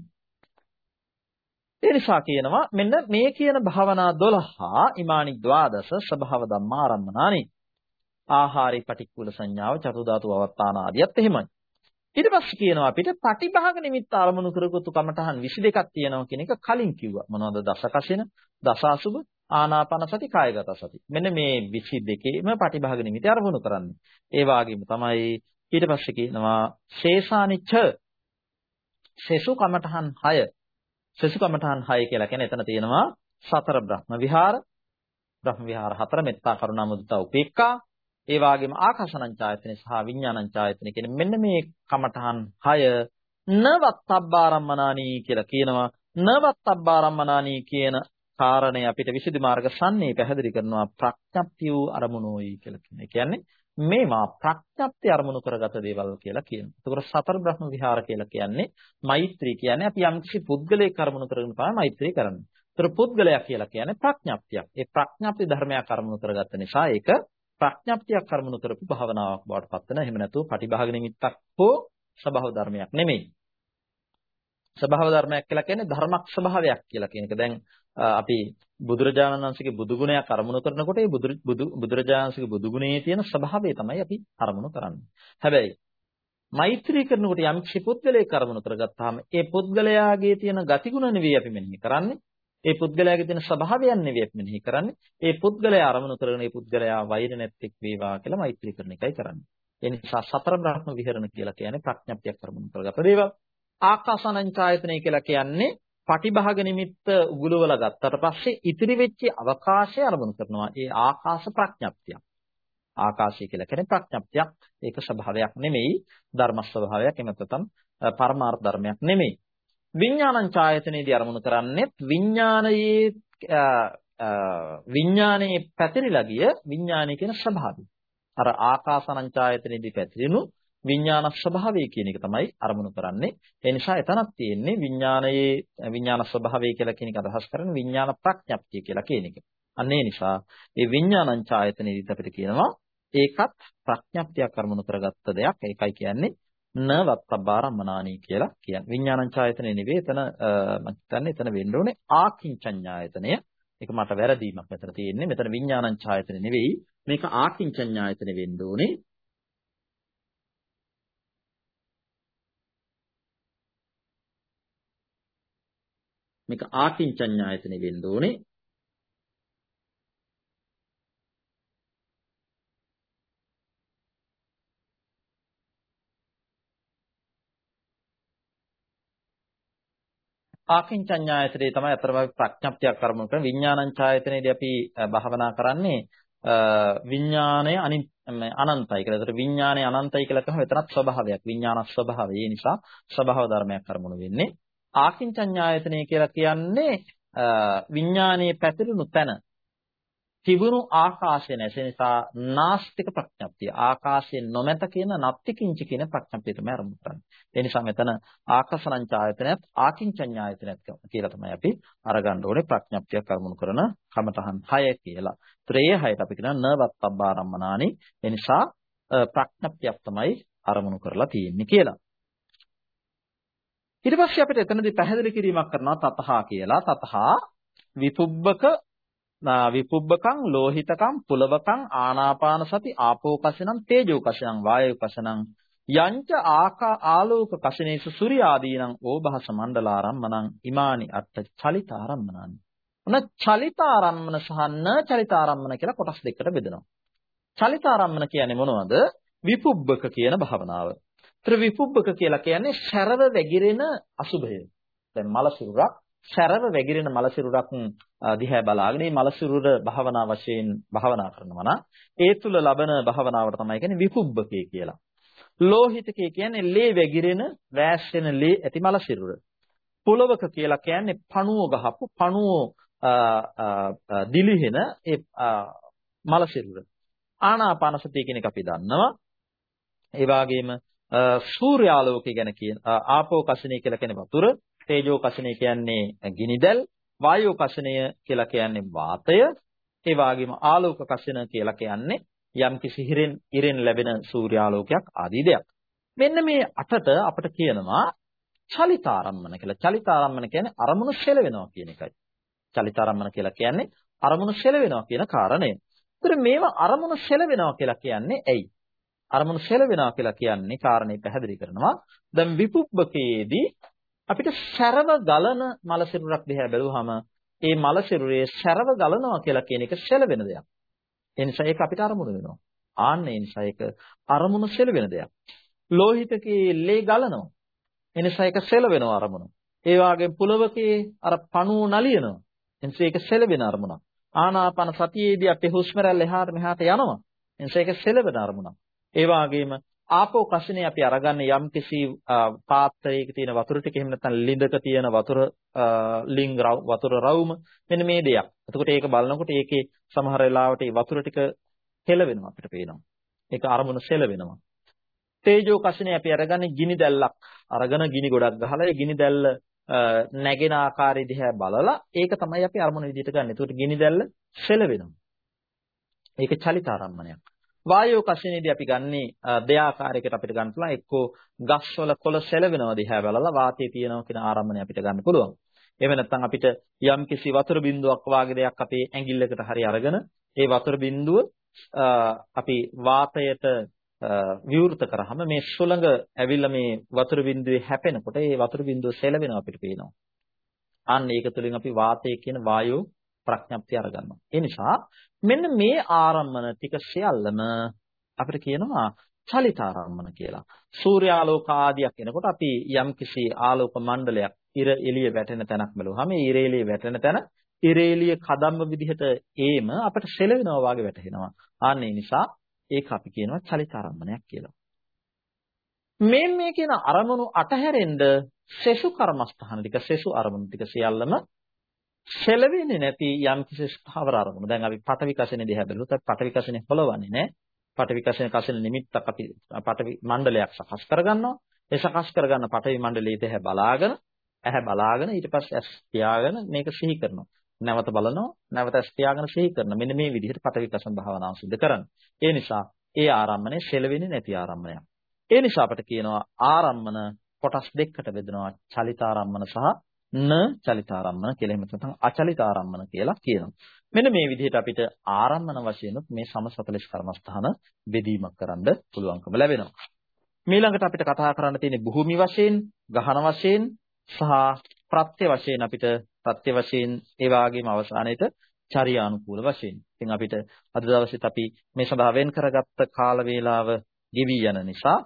ඒ නිසා කියනවා මෙන්න මේ කියන භාවනා 12 ඉමානි ද්වාදස ස්වභාව ධම්මා ආරම්මනානි. ආහාරي පටික්කුල සංඥාව චතුධාතු අවස්ථාන ආදියත් එහෙමයි. ඊට පස්සේ කියනවා අපිට පටිභාග නිමිත්ත අරමුණු කරගත්තු කමඨහන් 22ක් තියෙනවා කියන එක කලින් කිව්වා. මොනවද දස කසින, දස අසුබ, ආනාපාන සති කායගත සති. මෙන්න මේ 22ේම පටිභාග නිමිති අරමුණු කරන්නේ. ඒ වගේම තමයි ඊට පස්සේ කියනවා ශේෂානිච්ච සෙසු කමඨහන් 6. සෙසු කමඨහන් 6 කියලා කියන්නේ එතන තියෙනවා සතර බ්‍රහ්ම විහාර, බ්‍රහ්ම විහාර හතර මෙත්තා කරුණා මුදිතා උපේක්ඛා, ඒ වගේම ආකාසනංචායතන සහ විඥානංචායතන කියන මෙන්න මේ කමඨහන් 6 නවත්තබ්බාරම්මනානී කියලා කියනවා. නවත්තබ්බාරම්මනානී කියන කාරණය අපිට විසුද්ධි මාර්ග සම්නේ පැහැදිලි කරනවා ප්‍රඥප්තිය වූ අරමුණෝයි කියලා කියන්නේ. ඒ කියන්නේ මේවා ප්‍රඥප්තිය අරමුණු කරගත දේවල් කියලා කියනවා. ඒකෝර සතර බ්‍රහ්ම විහාර කියලා කියන්නේ මෛත්‍රී කියන්නේ අපි යම්කිසි පුද්ගලයෙක් අරමුණු කරගෙන තමයි මෛත්‍රී කරන්නේ. ඒතර පුද්ගලයා කියලා කියන්නේ ප්‍රඥප්තියක්. ඒ ප්‍රඥප්ති ධර්මයක් අරමුණු කරගත්ත නිසා ඒක ප්‍රඥප්තියක් අරමුණු කරපු භාවනාවක් බවට පත් වෙන. එහෙම නැතුව පටිභාග නිමිත්තක් හෝ ස්වභාව ධර්මයක් නෙමෙයි. ස්වභාව ධර්මයක් කියලා කියන්නේ ධර්මක් ස්වභාවයක් කියලා කියන එක. දැන් අපි බුදුරජාණන් වහන්සේගේ බුදු ගුණයක් අරමුණු කරනකොට ඒ බුදු බුදුරජාණන් වහන්සේගේ බුදු ගුණයේ තියෙන ස්වභාවය තමයි අපි අරමුණු කරන්නේ. හැබැයි මෛත්‍රී කරනකොට යම් කිසි පුද්ගලයෙක් අරමුණු කරගත්තාම ඒ පුද්ගලයාගේ තියෙන ගතිගුණ නෙවෙයි අපි මෙනෙහි කරන්නේ. ඒ පුද්ගලයාගේ තියෙන ස්වභාවයන් නෙවෙයි අපි මෙනෙහි කරන්නේ. ඒ පුද්ගලයා අරමුණු කරගෙන ඒ පුද්ගලයා වෛර නැත්තේක් වේවා කියලා මෛත්‍රී කරන එකයි කරන්නේ. ඒ නිසා සතර බ්‍රහ්ම විහරණ කියලා කියන්නේ ප්‍රඥප්තියක් අරමුණු කරගත දේවල්. ආකාසානංචායතනය කියලා කියන්නේ පටිභාග නිමිත්ත උගුලවලා ගත්තට පස්සේ ඉතිරි වෙච්ච අවකාශය අරමුණු කරනවා. ඒ ආකාශ ප්‍රඥප්තියක්. ආකාශය කියලා කියන්නේ ප්‍රඥප්තියක්. ඒක ස්වභාවයක් නෙමෙයි ධර්ම ස්වභාවයක්. එහෙම නැත්නම් පරමාර්ථ ධර්මයක් නෙමෙයි. විඥානං ඡායතනයේදී අරමුණු කරන්නේ විඥානයේ විඥානයේ පැතිරිලා ගිය විඥානය කියන ස්වභාවය. අර ආකාසානංචායතනෙදී පැතිරෙනු විඥාන ස්වභාවය කියන එක තමයි අරමුණු කරන්නේ. ඒ නිසා එතනක් තියෙන්නේ විඥානයේ විඥාන ස්වභාවය කියලා කියන එක අදහස් කරන විඥාන ප්‍රඥප්තිය කියලා කියන එක. අන්න ඒ නිසා මේ විඥානංචායතනෙදී අපිට කියනවා ඒකත් ප්‍රඥප්තියක් අරමුණු කරගත්ත දෙයක්. ඒකයි කියන්නේ න වත්තබ්බාරම්මනානී කියලා කියන්නේ. විඥානංචායතනෙ නෙවෙයි එතන මම හිතන්නේ එතන වෙන්න ඕනේ ආකින්චඤ්ඤායතනය. ඒක මට වැරදීමක් මෙතන තියෙන්නේ. මෙතන විඥානංචායතනෙ නෙවෙයි මේක ආකින්චඤ්ඤායතනෙ වෙන්න ඕනේ. මේක ආකින්චඤ්ඤායතනෙ වෙන්න ඕනේ. ආකින්චඤ්ඤායතනේ තමයි අතරම ප්‍රඥප්තියක් කරමු කරන විඥානංචායතනයේදී අපි භාවනා කරන්නේ විඥාණය අනන්තයි කියලා. ඒතර විඥාණය අනන්තයි කියලා කියහම එතරම් ස්වභාවයක්. විඥාන ස්වභාවය. ඒ නිසා ස්වභාව ධර්මයක් කරමුණු වෙන්නේ. ආකින්චඤ්ඤායතනය කියලා කියන්නේ විඥානයේ පැතිරුණු තැන තිබුණු ආකාශය නැසෙ නිසා නාස්තික ප්‍රඥප්තිය ආකාශයෙන් නොමැත කියන නත්තිකින්ච කියන ප්‍රඥප්තිය තමයි ආරම්භ කරන්නේ. ඒ නිසා මෙතන ආකාසනංචායතනයත් ආකින්චඤ්ඤායතනයත් කියලා තමයි අපි අරගන්න ඕනේ ප්‍රඥප්තිය කර්මුණු කරන කමතහන් 6 කියලා. ඒතර ඒ 6ට අපි කියනවා නවත්තබ්බාරම්මනානි. ඒ නිසා ප්‍රඥප්තියක් තමයි අරමුණු කරලා තියෙන්නේ කියලා. ඊට පස්සේ අපිට එතනදී පැහැදිලි කිරීමක් කරනවා තතහා කියලා. තතහා විපුබ්බක විපුබ්බකං ලෝහිතකං පුලවකං ආනාපාන සති ආපෝකසනං තේජෝකසනං වායෝකසනං යංච ආකා ආලෝක කසිනේසු සූර්යාදීනං ඕභහස මණ්ඩලාරම්මනං ඉමානි අත්ථ චලිතාරම්මනං ඔන චලිතාරම්මන සහ න චලිතාරම්මන කියලා කොටස් දෙකකට බෙදෙනවා චලිතාරම්මන කියන්නේ මොනවද විපුබ්බක කියන භාවනාව. ඒතර විපුබ්බක කියලා කියන්නේ සැරව වැగిරෙන අසුභය. දැන් මල සිරුරක් සැරව වැగిරෙන මල සිරුරක් දිහා බලාගෙන මේ මල සිරුර භාවනා වශයෙන් භාවනා කරනවා නම් ඒ තුල ලබන භාවනාවට තමයි කියන්නේ විපුබ්බකේ කියලා. ලෝහිතකේ කියන්නේ ලේ වැగిරෙන වෑස්සෙන ලේ ඇති මල සිරුර. පොළවක කියලා කියන්නේ පණුව ගහපු පණුව දිලිහෙන ඒ මල සිරුර. ආනාපාන සතිය කියන එක අපි දන්නවා. ඒ වගේම සූර්යාලෝකය ගැන කියන ආපෝ කසිනේ කියලා කියන වතුර තේජෝ කෂණය කියන්නේ ගිනිදැල්, වායෝ කෂණය කියලා කියන්නේ වාතය, ඒ වගේම ආලෝක කෂණ කියලා කියන්නේ යම් කිසි හිරෙන් ඉරෙන් ලැබෙන සූර්යාලෝකයක් ආදී දෙයක්. මෙන්න මේ අටට අපිට කියනවා චලිතාරම්මන කියලා. චලිතාරම්මන කියන්නේ අරමුණු සෙලවෙනවා කියන එකයි. චලිතාරම්මන කියලා කියන්නේ අරමුණු සෙලවෙනවා කියන කාරණය. ඒතර මේවා අරමුණු සෙලවෙනවා කියලා කියන්නේ ඇයි? අරමුණු සෙලවෙනවා කියලා කියන්නේ කාරණේ පැහැදිලි කරනවා. දැන් විපුබ්බකයේදී අපිට සැරව ගලන මල සිරුරක් දිහා බැලුවහම ඒ මල සිරුරේ සැරව ගලනවා කියලා කියන එක සෙලවෙන දෙයක්. ඒ නිසා ඒක අපිට අරමුණු වෙනවා. ආන්න ඒ නිසා ඒක අරමුණු සෙලවෙන දෙයක්. ලෝහිතකේ ලේ ගලනවා. ඒ නිසා ඒක සෙලවෙන අරමුණ. ඒ වගේම පුලවකේ අර පණුව නලියනවා. එනිසා ඒක සෙලවෙන අරමුණක්. ආනාපාන සතියේදී අපේ හුස්ම රැල්ල එහාට මෙහාට යනවා. එනිසා ඒක සෙලවෙන අරමුණක්. ඒ වගේම ආපෝ කසිනේ අපි අරගන්නේ යම් කිසි පාත්‍රයක තියෙන වතුර ටික එහෙම නැත්නම් ලිඳක තියෙන වතුර ලිං වතුර රවුම මෙන්න මේ දෙයක්. එතකොට ඒක බලනකොට ඒකේ සමහර වෙලාවට ඒ වතුර ටික හෙලවෙනවා අපිට පේනවා. ඒක අරමුණ සෙලවෙනවා. තේජෝ කසිනේ අපි අරගන්නේ ගිනි දැල්ලක්. අරගෙන ගිනි ගොඩක් ගහලා ඒ ගිනි දැල්ල නැගෙන ආකාරය දිහා බලලා ඒක තමයි අපි අරමුණ විදිහට ගන්න. එතකොට ගිනි දැල්ල සෙලවෙනවා. ඒක චලිතාරම්මණයක්. වායෝ කෂණයේදී අපි ගන්නේ දෙආකාරයකට අපිට ගන්න පුළුවන් එක්කෝ ගස්වල කොළ සැලවෙනවා දිහා බලලා වාතයේ තියෙනවා කියන ආරම්භණය අපිට ගන්න පුළුවන්. එහෙම නැත්නම් අපිට යම් කිසි වතුර බිඳුවක් වාගේ දෙයක් අපේ ඇඟිල්ලකට හරි අරගෙන ඒ වතුර බිඳුව අපි වාතයට විවෘත කරාම මේ සුළඟ ඇවිල්ලා මේ වතුර බිඳුවේ හැපෙනකොට ඒ වතුර බිඳුව සැලවෙනවා අපිට පේනවා. අන්න ඒක තුළින් අපි වාතය කියන වායෝ ප්‍රඥප්තිය අරගන්නවා. ඒ නිසා මෙන්න මේ ආරම්මන ටික සියල්ලම අපිට කියනවා චලිතාරම්මන කියලා. සූර්යාලෝක ආදියක් එනකොට අපි යම්කිසි ආලෝක මණ්ඩලයක් ඉර එළිය වැටෙන තැනක් බලුවාම මේ ඉර එළිය වැටෙන තැන ඉර එළිය කදම්ම විදිහට ඒම අපට සෙලවෙනවා වගේ වැටහෙනවා. ආන්න ඒ නිසා ඒක අපි කියනවා චලිතාරම්මනයක් කියලා. මේ මේ කියන අරමුණු අටහැරෙන්න සෙසු කර්මස්ථාන ටික සෙසු අරමුණු ටික සියල්ලම සෙලවෙන්නේ නැති යම් කිසි ස්ථාවර අරමුණු. දැන් අපි පටවි කසිනේ දිහා බැලුවොත් අපි පටවි කසිනේ හොලවන්නේ නැහැ. පටවි කසිනේ කසින නිමිත්තක් අපි පටවි මණ්ඩලයක් සකස් කරගන්නවා. ඒ සකස් කරගන්න පටවි මණ්ඩලයේ දිහා බලාගෙන ඇහැ බලාගෙන ඊට පස්සේ ඇස් පියාගෙන මේක සිහි කරනවා. නැවත බලනවා නැවත ඇස් පියාගෙන සිහි කරනවා. මෙන්න මේ විදිහට පටවි කසන භාවනාව සිදු කරන්නේ. ඒ නිසා ඒ ආරම්මනේ සෙලවෙන්නේ නැති ආරම්මනයක්. ඒ නිසා අපිට කියනවා ආරම්මන කොටස් දෙකකට බෙදෙනවා චලිතාරම්මන සහ න චලිතාරම්මන කියලා එහෙම නැත්නම් අචලිතාරම්මන කියලා කියනවා. මෙන්න මේ විදිහට අපිට ආරම්මන වශයෙන් මේ සමසතලිස් කර්මස්ථාන බෙදීමක් කරන්න පුළුවන්කම ලැබෙනවා. ඊළඟට අපිට කතා කරන්න තියෙන්නේ භූමි වශයෙන්, ගහන වශයෙන් සහ ප්‍රත්‍ය වශයෙන් අපිට ප්‍රත්‍ය වශයෙන් ඒ වගේම අවසානයේට චර්යානුකූල වශයෙන්. ඉතින් අපිට අද දවසේත් අපි මේ සඳහා වෙන් කරගත්ත කාල වේලාව ගෙවි යන නිසා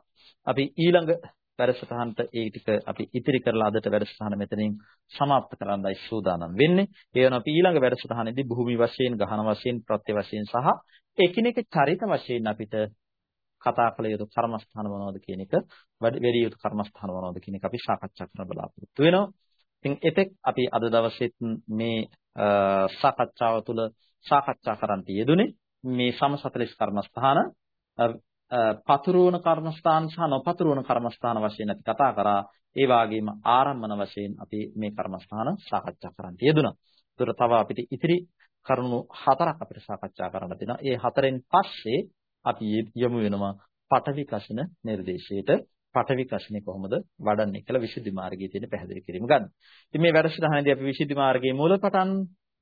අපි ඊළඟ වැඩසටහනට ඒ ටික අපි ඉතිරි කරලා අදට වැඩසටහන මෙතනින් સમાપ્ત කරන්නයි සූදානම් වෙන්නේ. ඒ වෙන අපි ඊළඟ වැඩසටහනේදී භූමි වශයෙන්, ගහන වශයෙන්, ප්‍රත්‍ය වශයෙන් සහ එකිනෙක චරිත වශයෙන් අපිට කතා කළ යුතු කර්මස්ථාන මොනවද කියන එක වැඩි යුතු කර්මස්ථාන මොනවද කියන එක අපි සාකච්ඡා කරන්න බලාපොරොත්තු වෙනවා. ඉතින් එතෙක් අපි අද දවසෙත් මේ සාකච්ඡාව තුළ සාකච්ඡා කරන්න යෙදුනේ මේ සම 40 කර්මස්ථාන පතුරවන කර්මස්ථාන සහ නොපතුරවන කර්මස්ථාන වශයෙන් අපි කතා කරා. ඒ වගේම ආරම්මන වශයෙන් අපි මේ කර්මස්ථාන සාකච්ඡා කරන්න යෙදුණා. ඒතර තව අපිට ඉතිරි කරුණු හතරක් අපිට සාකච්ඡා කරන්න තියෙනවා. ඒ හතරෙන් පස්සේ අපි යමු වෙනවා පඨවි කෂණ නිර්දේශයට පඨවි කෂණේ කොහොමද වඩන්නේ කියලා විසුද්ධි මාර්ගයේ තියෙන පැහැදිලි කිරීම ගන්න. ඉතින් මේ වැඩසටහනේදී අපි විසුද්ධි මාර්ගයේ මූලපටන්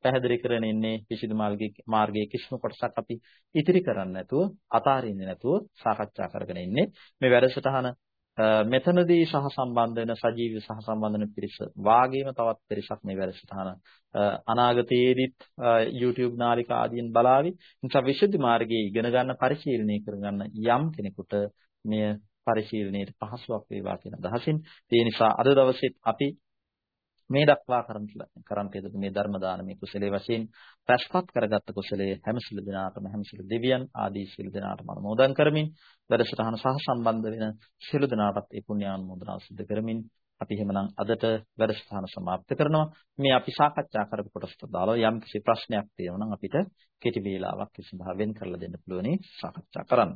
පැහැදිලි කරගෙන ඉන්නේ විසුද්ධි මාර්ගයේ මාර්ගයේ කිසිම කොටසක් අපි ඉතිරි කරන්නේ නැතුව අතාරින්නේ නැතුව සාකච්ඡා කරගෙන ඉන්නේ. මේ වැඩසටහන මෙතනදී සහ සම්බන්ධ වෙන සජීවී සහ සම්බන්ධ වෙන පිරිස වාගේම තවත් පිරිසක් මේ වැඩසටහන අනාගතයේදීත් YouTube නාලිකා ආදීන් බලාවි. නිසා විසුද්ධි මාර්ගයේ ඉගෙන ගන්න පරිශීලනය කරගන්න යම් කෙනෙකුට මෙය පරිශීලනයේ පහසුවක් වේවා කියන අදහසින් ඒ නිසා අද දවසෙත් අපි මේ දක්වා කරන්ට යුතු මේ ධර්ම දානමේ කුසලයේ වශයෙන් රැස්පත් කරගත්ත කුසලයේ හැම සිළු දිනාටම හැම සිළු දෙවියන් ආදී සිළු දිනාටම අනුමෝදන් කරමින් වැඩසටහන සහ සම්බන්ධ වෙන සිළු දිනාටත් ඒ පුණ්‍යානුමෝදනාව සිදු කරමින් අපි එහෙමනම් අදට වැඩසටහන સમાપ્ત කරනවා මේ අපි සාකච්ඡා කරපු කොටසට දාලා යම් කිසි ප්‍රශ්නයක් තියෙනවා නම් අපිට කෙටි වේලාවක් ඒ සඳහා වෙන් කරලා දෙන්න පුළුවනි සාකච්ඡා කරන්න.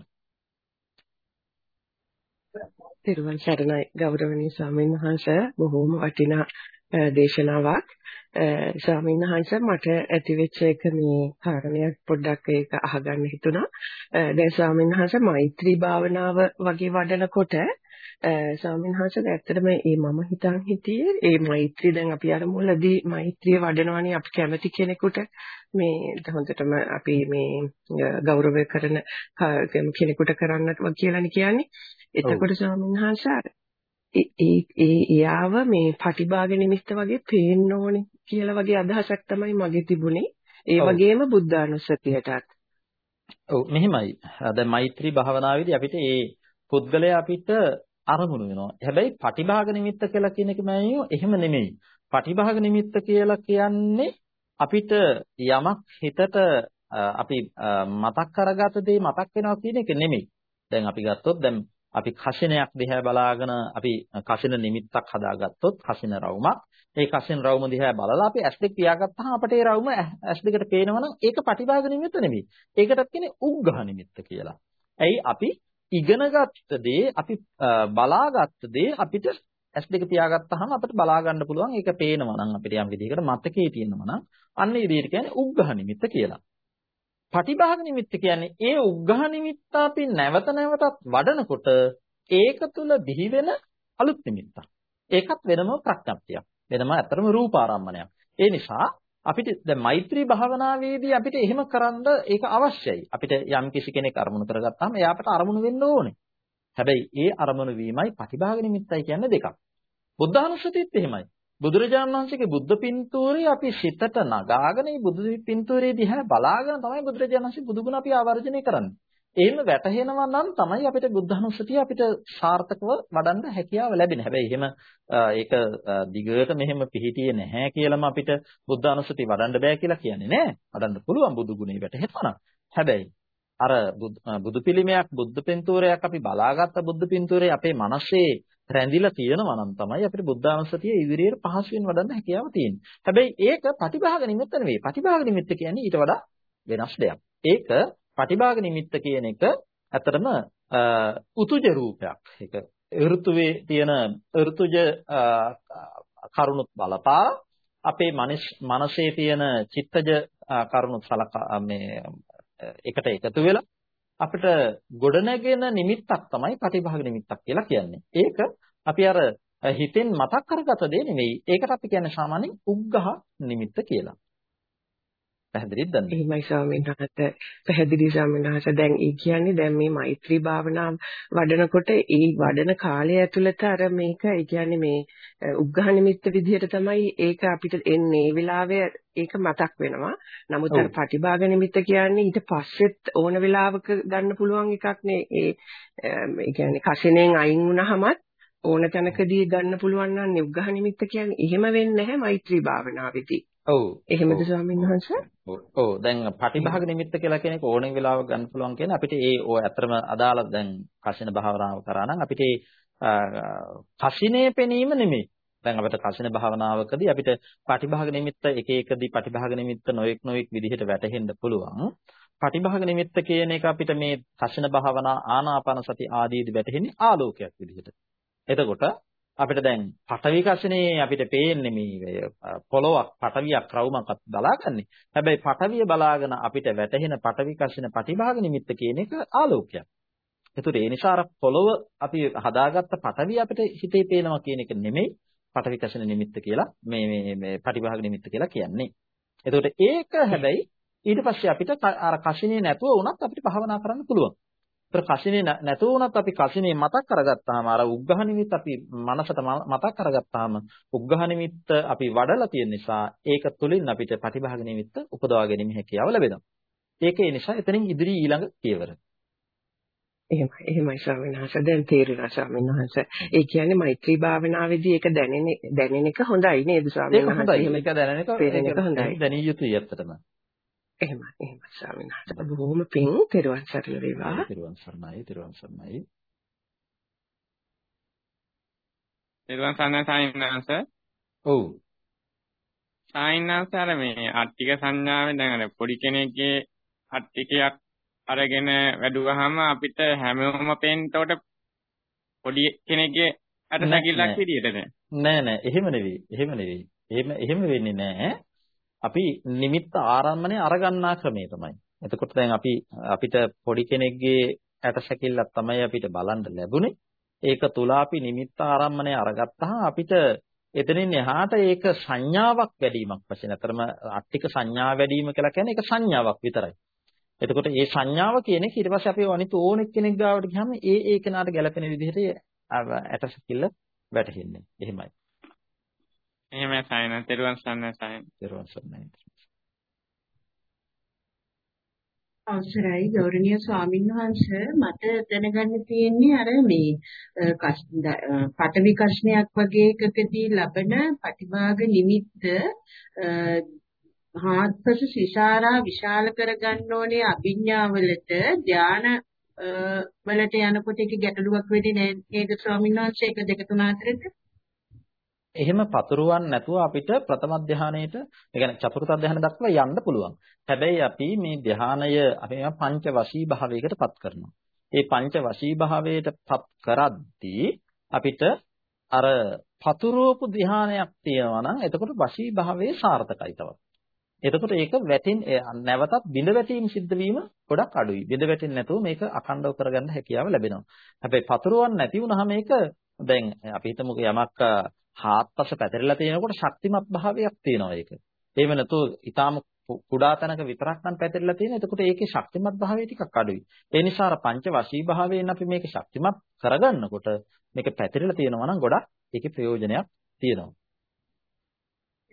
තිරුවන් සරණයි ගෞරවනීය ස්වාමීන් වහන්සේ බොහෝම වටිනා දේශනාවක් ස්වාමීන් වහන්සේ මට ඇතිවෙච්ච එක මේ කාරණයක් පොඩ්ඩක් ඒක අහගන්න හිතුණා. දැන් ස්වාමීන් වහන්සේ මෛත්‍රී භාවනාව වගේ වඩනකොට ස්වාමීන් වහන්සේ ඇත්තටම මේ මම හිතන් හිටියේ මේ මෛත්‍රී දැන් අපි අර මුලදී මෛත්‍රිය වඩනවනේ අපි කැමති කෙනෙකුට මේ හොඳටම අපි මේ ගෞරවය කරන කෙනෙකුට කරන්න කියලානේ කියන්නේ. එතකොට ස්වාමීන් වහන්සේ ඒ ඒ එයාව මේ පටිභාග නිමිත්ත වගේ පේන්න ඕනේ කියලා වගේ අදහසක් තමයි මගේ තිබුණේ. ඒ වගේම බුද්ධානුස්සතියටත්. ඔව් මෙහෙමයි. දැන් මෛත්‍රී භාවනාවේදී අපිට මේ පුද්ගලයා අපිට අරමුණු වෙනවා. හැබැයි පටිභාග නිමිත්ත කියලා කියන එක මම එහෙම නෙමෙයි. පටිභාග නිමිත්ත කියලා කියන්නේ අපිට යමක් හිතට අපි මතක් කරගත දේ මතක් වෙනවා කියන එක නෙමෙයි. දැන් අපි ගත්තොත් දැන් අපි කෂණයක් දිහා බලාගෙන අපි කෂණ නිමිත්තක් හදාගත්තොත් කෂණ රවුමක් ඒ කෂණ රවුම දිහා බලලා අපි ඇස් දෙක පියාගත්තාම අපට ඒ රවුම ඇස් දෙකට පේනවනම් ඒක පටිභාග නිමිත්ත නෙමෙයි. ඒකටත් කියන්නේ උග්ඝහ නිමිත්ත කියලා. ඇයි අපි ඉගෙනගත්ත දේ අපි බලාගත්ත දේ අපිට ඇස් දෙක පියාගත්තාම අපිට බලා ගන්න පුළුවන් ඒක පේනවා නම් අපිට යම් විදිහකට මතකයේ තියෙනවා නම් අන්න ඒ විදිහට කියන්නේ උග්ඝහ නිමිත්ත කියලා. පටිභාග නිමිත්ත කියන්නේ ඒ උග්ඝහ නිමිත්ත අපි නැවත නැවතත් වඩනකොට ඒක තුල බිහි වෙන අලුත් නිමිත්තක්. ඒකත් වෙනම ප්‍රඥප්තියක්. වෙනම අතරම රූපාරම්මණයක්. ඒ නිසා අපිට දැන් මෛත්‍රී භාවනාවේදී අපිට එහෙම කරන්න ඒක අවශ්‍යයි. අපිට යම් කිසි කෙනෙක් අරමුණු කරගත්තාම එයාට අරමුණු වෙන්න ඕනේ. හැබැයි ඒ අරමුණු වීමයි පටිභාග නිමිත්තයි කියන්නේ දෙකක්. බුද්ධානුස්සතියත් එහෙමයි. බුදුරජාණන් වහන්සේගේ බුද්ධ පින්තූරේ අපි සිතට නගාගෙන මේ බුදු පින්තූරේ දිහා බලාගෙන තමයි බුදුරජාණන් වහන්සේ බුදුගුණ අපි ආවර්ජනය කරන්නේ. එහෙම වැටහෙනවා නම් තමයි අපිට බුද්ධානුස්සතිය අපිට සාර්ථකව වඩන්න හැකියාව ලැබෙන්නේ. හැබැයි එහෙම ඒක දිගට මෙහෙම පිළිහිටියේ නැහැ කියලාම අපිට බුද්ධානුස්සතිය වඩන්න බෑ කියලා කියන්නේ නෑ. වඩන්න පුළුවන් බුදුගුණේ වැටහෙනවා. හැබැයි අර බුදු පිළිමයක් බුද්ධ පින්තූරයක් අපි බලාගත්ත බුද්ධ පින්තූරේ අපේ මනසේ රැඳිලා තියෙනවා නම් තමයි අපිට බුද්ධානුස්සතිය ඉදිරියට පහසුවෙන් වඩන්න හැකියාව තියෙන්නේ. හැබැයි ඒක ප්‍රතිභාග නිමිත්ත නෙවෙයි. ප්‍රතිභාග නිමිත්ත කියන්නේ ඊට වඩා වෙනස් දෙයක්. ඒක ප්‍රතිභාග නිමිත්ත කියන එක ඇත්තටම උතුජ රූපයක්. ඒක ඍතුවේ තියෙන ඍතුජ කරුණුත් බලපා අපේ මනසේ තියෙන චිත්තජ කරුණුත් සලකා මේ එකට එකතු වෙලා අපිට ගොඩනැගෙන නිමිත්තක් තමයි ප්‍රතිභාග නිමිත්තක් කියලා කියන්නේ. ඒක අපි අර හිතෙන් මතක් කරගත දේ නෙවෙයි. ඒකට අපි කියන්නේ සාමාන්‍යයෙන් උග්ඝහ නිමිත්ත කියලා. පැහැදිලිද දන්නේ? එහෙමයි ස්වාමීන් වහන්සේ. පැහැදිලි ස්වාමීන් වහන්සේ. දැන් ඒ කියන්නේ දැන් මේ මෛත්‍රී භාවනාව වඩනකොට ඒ වඩන කාලය ඇතුළත අර මේක ඒ කියන්නේ මේ උග්ඝහ නිමිත්ත විදිහට තමයි ඒක අපිට එන්නේ. ඒ වෙලාවේ ඒක මතක් වෙනවා. නමුත් අර ප්‍රතිභාග නිමිත්ත කියන්නේ ඊට පස්සෙත් ඕන වෙලාවක ගන්න පුළුවන් එකක් නේ. ඒ කියන්නේ කසිනෙන් අයින් වුණාමත් ඕන තැනකදී ගන්න පුළුවන් නම් උග්ඝහ නිමිත්ත කියන්නේ එහෙම වෙන්නේ නැහැ මෛත්‍රී භාවනාවේදී. ඔව්. එහෙමද ස්වාමීන් වහන්සේ? ඔව්. දැන් පටිභාග නිමිත්ත කියලා කියන එක ඕනෙම වෙලාවක ගන්න පුළුවන් කියන අපිට ඒ ඔය අතරම අදාළ දැන් කසින භාවනාව කරා නම් අපිට කසිනේ පෙනීම නෙමෙයි. දැන් අපිට කසින භාවනාවකදී අපිට පටිභාග නිමිත්ත එක එකදී පටිභාග නිමිත්ත නොඑක් නොඑක් විදිහට වැටහෙන්න පුළුවන්. පටිභාග නිමිත්ත කියන එක අපිට මේ කසින භාවනා ආනාපාන සති ආදීදී වැටහෙන්නේ ආලෝකයක් විදිහට. එතකොට අපිට දැන් පටවි කසිනේ අපිට පේන්නේ මේ පොළොවක් පටවියක් රවුමක් බලාගන්නේ. හැබැයි පටවිය බලාගෙන අපිට වැටහෙන පටවි කසින ප්‍රතිභාග නිමිත්ත කියන එක ආලෝකයක්. ඒතර ඒ නිසා අර පොළොව අපි හදාගත්ත පටවිය අපිට හිතේ පේනවා කියන එක නෙමෙයි පටවි කසින නිමිත්ත කියලා මේ මේ මේ ප්‍රතිභාග නිමිත්ත කියලා කියන්නේ. එතකොට ඒක හැබැයි ඊට පස්සේ අපිට අර කසිනේ නැතුව වුණත් අපිට භාවනා කරන්න පුළුවන්. කසිනේ නැතුව වුණත් අපි කසිනේ මතක් කරගත්තාම අර උග්ඝහ නිමිත්ත අපි මනසට මතක් කරගත්තාම උග්ඝහ නිමිත්ත අපි වඩලා තියෙන නිසා ඒක තුලින් අපිට ප්‍රතිභාග නිමිත්ත උපදවා ගැනීම හැකියාව ලැබෙනවා. ඒක නිසා එතනින් ඉදිරි ඊළඟ පියවර. එහෙමයි එහෙමයි ස්වාමීන් වහන්සේ දැන් තේරෙනවා ස්වාමීන් වහන්සේ. ඒ කියන්නේ මෛත්‍රී භාවනාවේදී ඒක දැනෙන දැනෙන එක හොඳයි නේද ස්වාමීන් වහන්සේ? ඒක හොඳයි. ඒක දැනෙන එක දැනිය යුතුයි ඇත්තටම. එහෙමයි එහෙමයි ස්වාමීන් වහන්සේ. බොහොම පිං තෙරුවන් සරණ වේවා. තෙරුවන් සරණයි තෙරුවන් සරණයි. තෙරුවන් සරණයි සායින්නාංශ. ඔව්. සායින්නාංශ අර මේ අට්ටික සංඥාවේ දැන් අර පොඩි කෙනෙක්ගේ අට්ටිකයක් අරගෙන වැඩුවාම අපිට හැමෝම පේනකොට පොඩි කෙනෙක්ගේ අර සැකිල්ලක් විදියට නෑ නෑ එහෙම නෙවෙයි එහෙම නෙවෙයි එහෙම එහෙම වෙන්නේ නෑ අපි නිමිත්ත ආරම්භනේ අරගන්නා ක්‍රමය තමයි. එතකොට දැන් අපි අපිට පොඩි කෙනෙක්ගේ ඇටසැකිල්ලක් තමයි අපිට බලන්න ලැබුණේ. ඒක තුල අපි නිමිත්ත ආරම්භනේ අරගත්තා අපිට එතනින් එහාට ඒක සංඥාවක් වැඩිවීමක් වශයෙන් අතරම අට්ටික සංඥා වැඩිවීම කියලා කියන්නේ ඒක සංඥාවක් විතරයි. එතකොට මේ සංඥාව කියන එක ඊට පස්සේ අපි අනිත් ඕනෙක් කෙනෙක් ගාවට ගියාම ඒ ඒ කෙනාට ගැළපෙන විදිහට ඇටසැකිල්ල වැටෙන්නේ. එහෙමයි. එහෙමයි සයන. තෙරුවන් සරණයි සයන. තෙරුවන් සරණයි. අවසරයි ගෞරවනීය ස්වාමීන් වහන්සේ. මට දැනගන්න තියෙන්නේ අර මේ පටවි කෂ්ණයක් වගේ එකකදී ලබන ප්‍රතිභාග නිමිත්ත හාත්පස සිසාරා විශාල කරගන්න ඕනේ අභිඥාවලට ධාන වලට යනකොට ඒක ගැටලුවක් වෙන්නේ නේද ස්වාමීන් වහන්සේ? ඒක දෙක තුන අතරේ එහෙම පතුරවන්න නැතුව අපිට ප්‍රථම ධානයේට ඒ කියන්නේ චතුර්ථ ධානය දක්වා යන්න පුළුවන්. හැබැයි අපි මේ ධානය අපි මේවා පංච වශී භාවයකට පත් කරනවා. ඒ පංච වශී භාවයට පත් කරද්දී අපිට අර පතුරෝපු ධානයක් තියෙනවා නම් එතකොට වශී භාවයේ සාර්ථකයි තවත්. එතකොට ඒක වැටෙන් නැවතත් බිඳ වැටීම් සිද්ධ වීම ගොඩක් අඩුයි. බිඳ වැටෙන්නේ නැතුව මේක අඛණ්ඩව කරගන්න හැකියාව ලැබෙනවා. හැබැයි පතුරවන්න නැති වුනහම මේක දැන් අපි හිතමුකෝ යමක් හාත්පස පැතිරලා තියෙනකොට ශක්තිමත් භාවයක් තියෙනවා ඒක. එහෙම නැතුව ඊටාම කුඩා තැනක විතරක් නම් පැතිරලා තියෙන. එතකොට ඒකේ ශක්තිමත් භාවය ටිකක් අඩුයි. ඒ නිසා අර පංච වශී භාවයෙන් අපි මේක ශක්තිමත් කරගන්නකොට මේක පැතිරලා තියෙනවා නම් ගොඩක් ඒකේ ප්‍රයෝජනයක් තියෙනවා.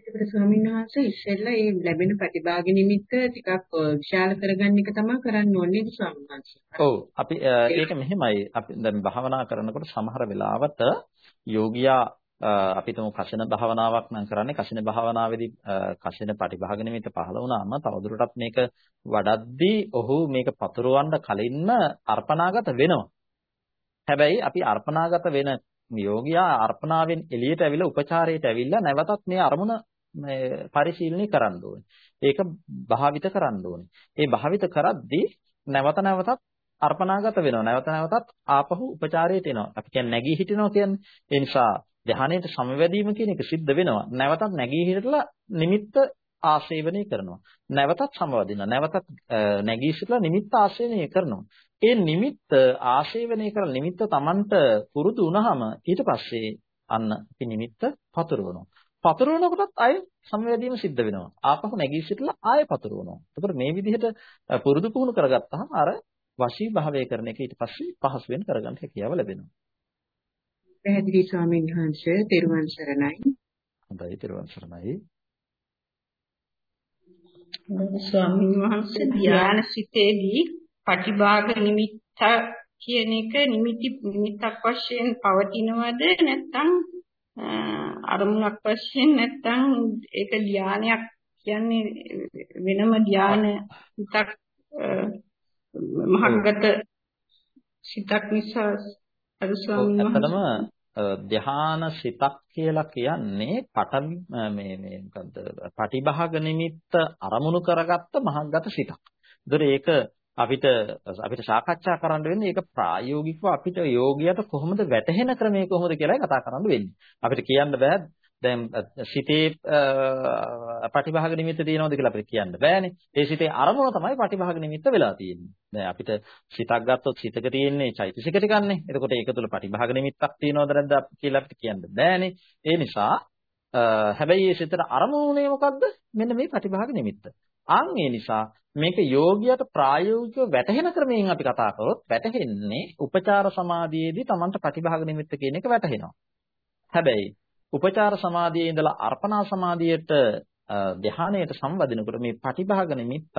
ඒකට ස්වාමීන් වහන්සේ ඉස්සෙල්ලා මේ ලැබෙන ප්‍රතිභාග නිමිත්ත ටිකක් විශාල කරගන්න එක තමයි කරන්න ඕනේ ස්වාමීන් වහන්සේ. ඔව් අපි ඒක මෙහෙමයි. අපි දැන් භාවනා කරනකොට සමහර වෙලාවට යෝගියා අපි තුමු කෂණ භාවනාවක් නම් කරන්නේ කෂණ භාවනාවේදී කෂණ පටිභාග නිමිත්ත පහළ වුණාම තවදුරටත් මේක වඩද්දී ඔහු මේක පතුරවන්න කලින්ම අර්පණාගත වෙනවා. හැබැයි අපි අර්පණාගත වෙන යෝගියා අර්පණාවෙන් එළියට ඇවිල්ලා උපචාරයට ඇවිල්ලා නැවතත් මේ අරමුණ පරිශීලනය කරන්න ඕනේ. ඒක භාවිත කරන්න ඕනේ. ඒ භාවිත කරද්දී නැවත නැවතත් අර්පණාගත වෙනවා. නැවත නැවතත් ආපහු උපචාරයට එනවා. අපි කියන්නේ නැගී හිටිනවා කියන්නේ. ඒ නිසා ධානයට සමවැදීම කියන එක සිද්ධ වෙනවා. නැවතත් නැගී හිටලා නිමිත්ත ආශේවනය කරනවා. නැවතත් සමවදිනවා. නැවතත් නැගී සිටලා නිමිත්ත ආශේවනය කරනවා. ඒ නිමිත්ත ආශේවනය කරලා නිමිත්ත Tamanට පුරුදු වුණාම ඊට පස්සේ අන්න අපි නිමිත්ත පතුරවනවා. පතුරවනකොටත් ආය සමවැදීම සිද්ධ වෙනවා. ආපහු නැගී සිටලා ආය පතුරවනවා. එතකොට මේ විදිහට පුරුදු පුහුණු කරගත්තාම අර වශී භාවය කරන එක ඊට පස්සේ පහසුවෙන් කරගන්න හැකියාව ලැබෙනවා. පැහැදිලි ස්වාමීන් වහන්සේ තෙරුවන් සරණයි. හොඳයි තෙරුවන් සරණයි. ස්වාමීන් වහන්සේ ධ්‍යාන සිතේදී පටිභාග නිමිත්ත කියන එක නිමිති නිමිත්තක් වශයෙන් පවතිනවද නැත්නම් අරමුණක් වශයෙන් නැත්නම් ඒක ධානයක් කියන්නේ වෙනම ධාන හිතක් මහග්ගත සිතක් නිසා වහන්සේ ධ්‍යාන සිතක් කියලා කියන්නේ පට මේ මේ මොකද්ද පටිභාග නිමිත්ත අරමුණු කරගත්ත මහග්ගත සිතක්. ඒතර ඒක අපිට අපිට සාකච්ඡා කරන්න වෙන්නේ ඒක ප්‍රායෝගිකව අපිට යෝගියට කොහොමද වැටහෙන ක්‍රමය කොහොමද කියලායි කතා කරන්න වෙන්නේ. අපිට කියන්න බෑ දැන් සිතේ ප්‍රතිභාග නිමිත්ත තියෙනවද කියලා අපිට කියන්න බෑනේ. ඒ සිතේ අරමුණ තමයි ප්‍රතිභාග නිමිත්ත වෙලා තියෙන්නේ. දැන් අපිට සිතක් ගත්තොත් සිතක තියෙන්නේ චෛතසික ටිකන්නේ. එතකොට ඒක තුළ ප්‍රතිභාග නිමිත්තක් තියෙනවද නැද්ද කියලා අපිට කියන්න බෑනේ. ඒ නිසා හැබැයි මේ සිතට අරමුණේ මොකද්ද? මෙන්න මේ ප්‍රතිභාග නිමිත්ත. අන් ඒ නිසා මේක යෝගියට ප්‍රායෝගිකව වැටහෙන ක්‍රමයෙන් අපි කතා කරොත් වැටහෙන්නේ උපචාර සමාධියේදී Tamanට ප්‍රතිභාග නිමිත්ත කියන එක වැටහෙනවා. හැබැයි උපචාර සමාධියේ ඉඳලා අර්පණා සමාධියට ධ්‍යානයට සම්වදිනකොට මේ ප්‍රතිභාග නිමිත්තත්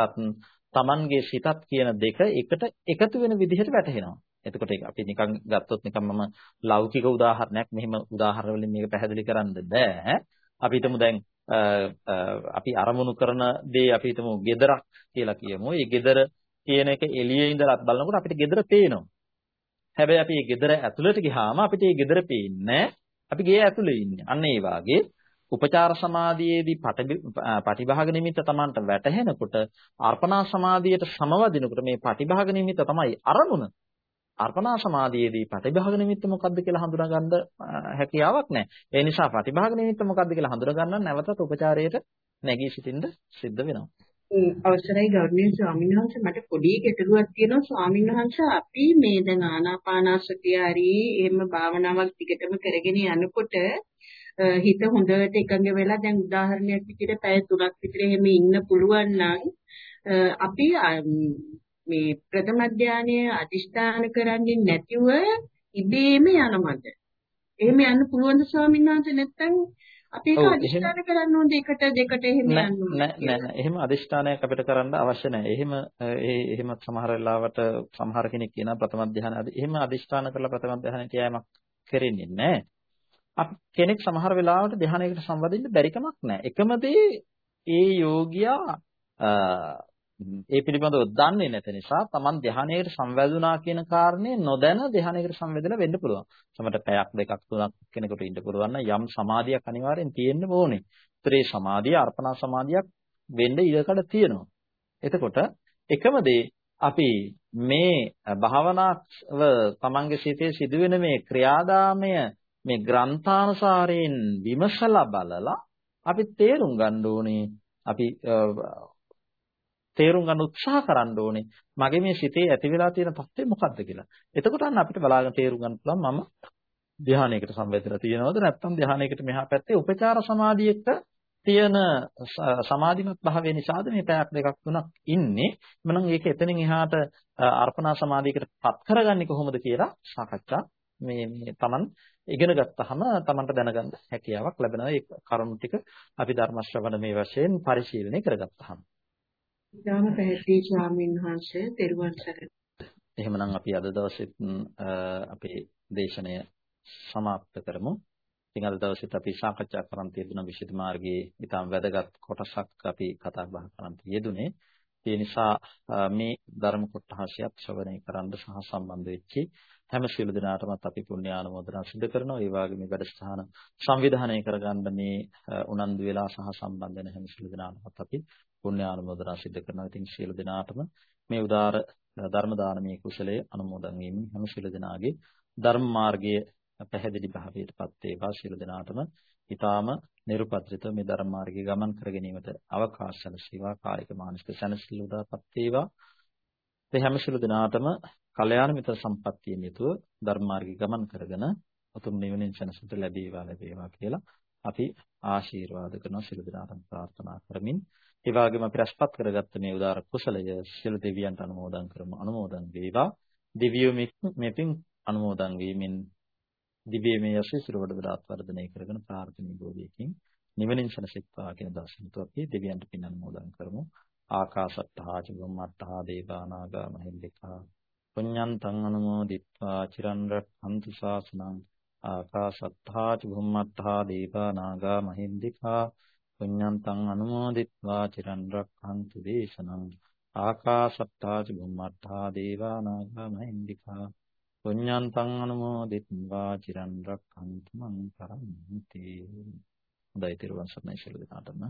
Tamanගේ සිතත් කියන දෙක එකට එකතු වෙන විදිහට වැටහෙනවා. එතකොට අපි නිකන් ගත්තොත් නිකන් මම ලෞකික උදාහරණයක් මෙහෙම උදාහරණ වලින් මේක පැහැදිලි කරන්න බෑ. අපි හිතමු දැන් අපි අරමුණු කරන දේ අපි හිතමු gedarak කියලා කියමු. මේ gedara කියන එක එළියේ ඉඳලා බලනකොට අපිට gedara පේනවා. හැබැයි අපි මේ gedara ඇතුළට ගියාම අපිට මේ gedara පේන්නේ අපි ගේ ඇතුළේ ඉන්නේ. අන්න ඒ වාගේ උපචාර සමාධියේදී පටිභාග නිමිත්ත Tamanට වැටහෙනකොට අර්පණා සමාධියට සමවදිනකොට මේ පටිභාග නිමිත්ත තමයි අරමුණ. අර්පණා සමාධියේදී ප්‍රතිභාග නිමිත්ත මොකක්ද කියලා හඳුනා ගන්න හැකියාවක් නැහැ. ඒ නිසා ප්‍රතිභාග නිමිත්ත මොකක්ද කියලා හඳුනා ගන්න නැවතත් උපචාරයට නැගී සිටින්න සිද්ධ වෙනවා. අවසරයි ගෞරවනීය ස්වාමීන් වහන්සේ. මට පොඩි ගැටලුවක් තියෙනවා. ස්වාමීන් වහන්සේ අපි මේ දැන් ආනාපානසතිය හරි එහෙම භාවනාවක් ටිකටම කරගෙන යනකොට හිත හොඳට එකඟ වෙලා දැන් උදාහරණයක් විදිහට පැය 3ක් විතර එහෙම ඉන්න පුළුවන් නම් අපි මේ ප්‍රථම ධානයේ අදිෂ්ඨාන කරන්නේ නැතිව ඉබේම යනවද? එහෙම යන්න පුළුවන්ද ස්වාමීන් වහන්සේ? නැත්නම් අපි ඒක අදිෂ්ඨාන කරන්න ඕනද එකට දෙකට එහෙම යන්න? නෑ නෑ එහෙම අදිෂ්ඨානයක් අපිට කරන්න අවශ්‍ය නෑ. එහෙම ඒ එහෙම සමහර වෙලාවට සමහර කෙනෙක් කියනවා ප්‍රථම ධානය එහෙම අදිෂ්ඨාන කරලා ප්‍රථම ධානයට යෑමක් කරෙන්නේ නෑ. අපි කෙනෙක් සමහර වෙලාවට ධානයකට සම්බන්ධින්න බැරි කමක් නෑ. එකම දේ ඒ යෝගියා ඒ පිළිබඳව දන්නේ නැති නිසා Taman ධානයේට සංවැදුනා කියන කාරණේ නොදැන ධානයේට සංවැදලා වෙන්න පුළුවන්. සමහරට පැයක් දෙකක් තුනක් කෙනෙකුට ඉන්න පුළුවන් යම් සමාධියක් අනිවාර්යෙන් තියෙන්න ඕනේ. ඒතර ඒ සමාධිය අර්පණා සමාධියක් වෙන්න ඉඩකඩ තියෙනවා. එතකොට එකම දේ අපි මේ භාවනාව Tamanගේ සිතේ සිදුවෙන මේ ක්‍රියාදාමය මේ ග්‍රන්ථානුසාරයෙන් විමසලා බලලා අපි තේරුම් ගන්න ඕනේ අපි තේරුම් ගන්න උත්සාහ කරන්න ඕනේ. මගේ මේ සිතේ ඇති වෙලා තියෙන තත්ත්වය මොකක්ද කියලා. එතකොට අන්න අපිට බලාගෙන තේරුම් ගන්න පුළුවන් මම ධ්‍යානයකට සම්බන්ධලා තියෙනවද නැත්නම් ධ්‍යානයකට මෙහා පැත්තේ උපචාර සමාධියක තියෙන සමාධිමත් භාවය නිසාද මේ පැයක් දෙකක් තුනක් ඉන්නේ. මනම් ඒක එතනින් එහාට අර්පණා සමාධියකට පත් කරගන්නේ කොහොමද කියලා සාකච්ඡා මේ මේ Taman ඉගෙන ගත්තාම Tamanට දැනගන්න හැකියාවක් ලැබෙනවා. ඒ කරුණු ටික අපි ධර්ම ශ්‍රවණ මේ වශයෙන් පරිශීලනය කරගත්තාම. ඊටම පැහැදිලි ස්වාමීන් වහන්සේ තෙරුවන් සරණයි. එහෙමනම් අපි අද දවසෙත් අපේ දේශනය સમાપ્ત කරමු. ඉතින් අද දවසෙත් අපි සාකච්ඡා කරන් තියදුන විශේෂ මාර්ගයේ ඊටම වැදගත් කොටසක් අපි කතා බහ කරන් යෙදුනේ. ඒ නිසා මේ ධර්ම කොටහසියත් ශ්‍රවණය කරන්න සහ සම්බන්ධ වෙච්චි හැම සියලු දෙනාටමත් අපි පුණ්‍ය ආනුමෝදනා සිදු කරනවා. ඒ වගේම මේ වැඩසටහන සංවිධානය කරගන්න මේ උනන්දු වෙලා සහ සම්බන්ධ වෙන හැම සියලු දෙනාටමත් අපි පුණ්‍ය ආනුමෝදනා සිදු කරනවා. ඉතින් සියලු දෙනාටම මේ උදාර ධර්ම දානමය කුසලයේ අනුමෝදන් වීමෙන් හැම සියලු දෙනාගේ ධර්ම මාර්ගයේ පැහැදිලි භාවයටපත් වේවා. සියලු දෙනාටම ඊටාම නිර්පත්‍රිත මේ ධර්ම මාර්ගයේ ගමන් කර ගැනීමට අවකාශ සැලසීවා කායික මානසික සැනසෙල්ල උදාපත් වේවා. මේ හැම සියලු දෙනාටම කල්යාණ මිත්‍ර සම්පත්තියෙන් යුතුව ධර්ම මාර්ගයේ ගමන් කරගෙන උතුම් නිවනින් සැනසෙන්න ලැබේවා ලැබේවා කියලා අපි ආශිර්වාද කරන සියලු දෙනාටම ප්‍රාර්ථනා කරමින් ඒ වගේම අපි රැස්පත් කරගත්ත මේ උදාර කුසලය සියලු දෙවියන්ට අනුමෝදන් කරමු. අනුමෝදන් වේවා. දිව්‍යෝ මේ පින් අනුමෝදන් වීමෙන් දිව්‍යමය යශිසිරවඩ දරාත් වර්ධනය කරගෙන ප්‍රාර්ථනීය භෝධියකින් නිවනින් සැනසෙත්වා කියන දර්ශනතු අපි දෙවියන්ට පින් අනුමෝදන් කරමු. ආකාශත්තා චුම්මත්තා දේවානාගා මහින්දිකා පුඤ්ඤන්තං අනුමෝදිත්වා චිරන් රක්ඛන්තු ශාසනං ආකාශත්තා චුම්මත්තා දේවානාගා මහින්දිකා පුඤ්ඤන්තං අනුමෝදිත්වා චිරන් රක්ඛන්තු දේශනං ආකාශත්තා චුම්මත්තා දේවානාගා මහින්దికා පුඤ්ඤන්තං අනුමෝදිත්වා චිරන් රක්ඛන්තු මං කරන්ති. හොඳයි තිරුවන් සරණයි සියලු දෙනාටම.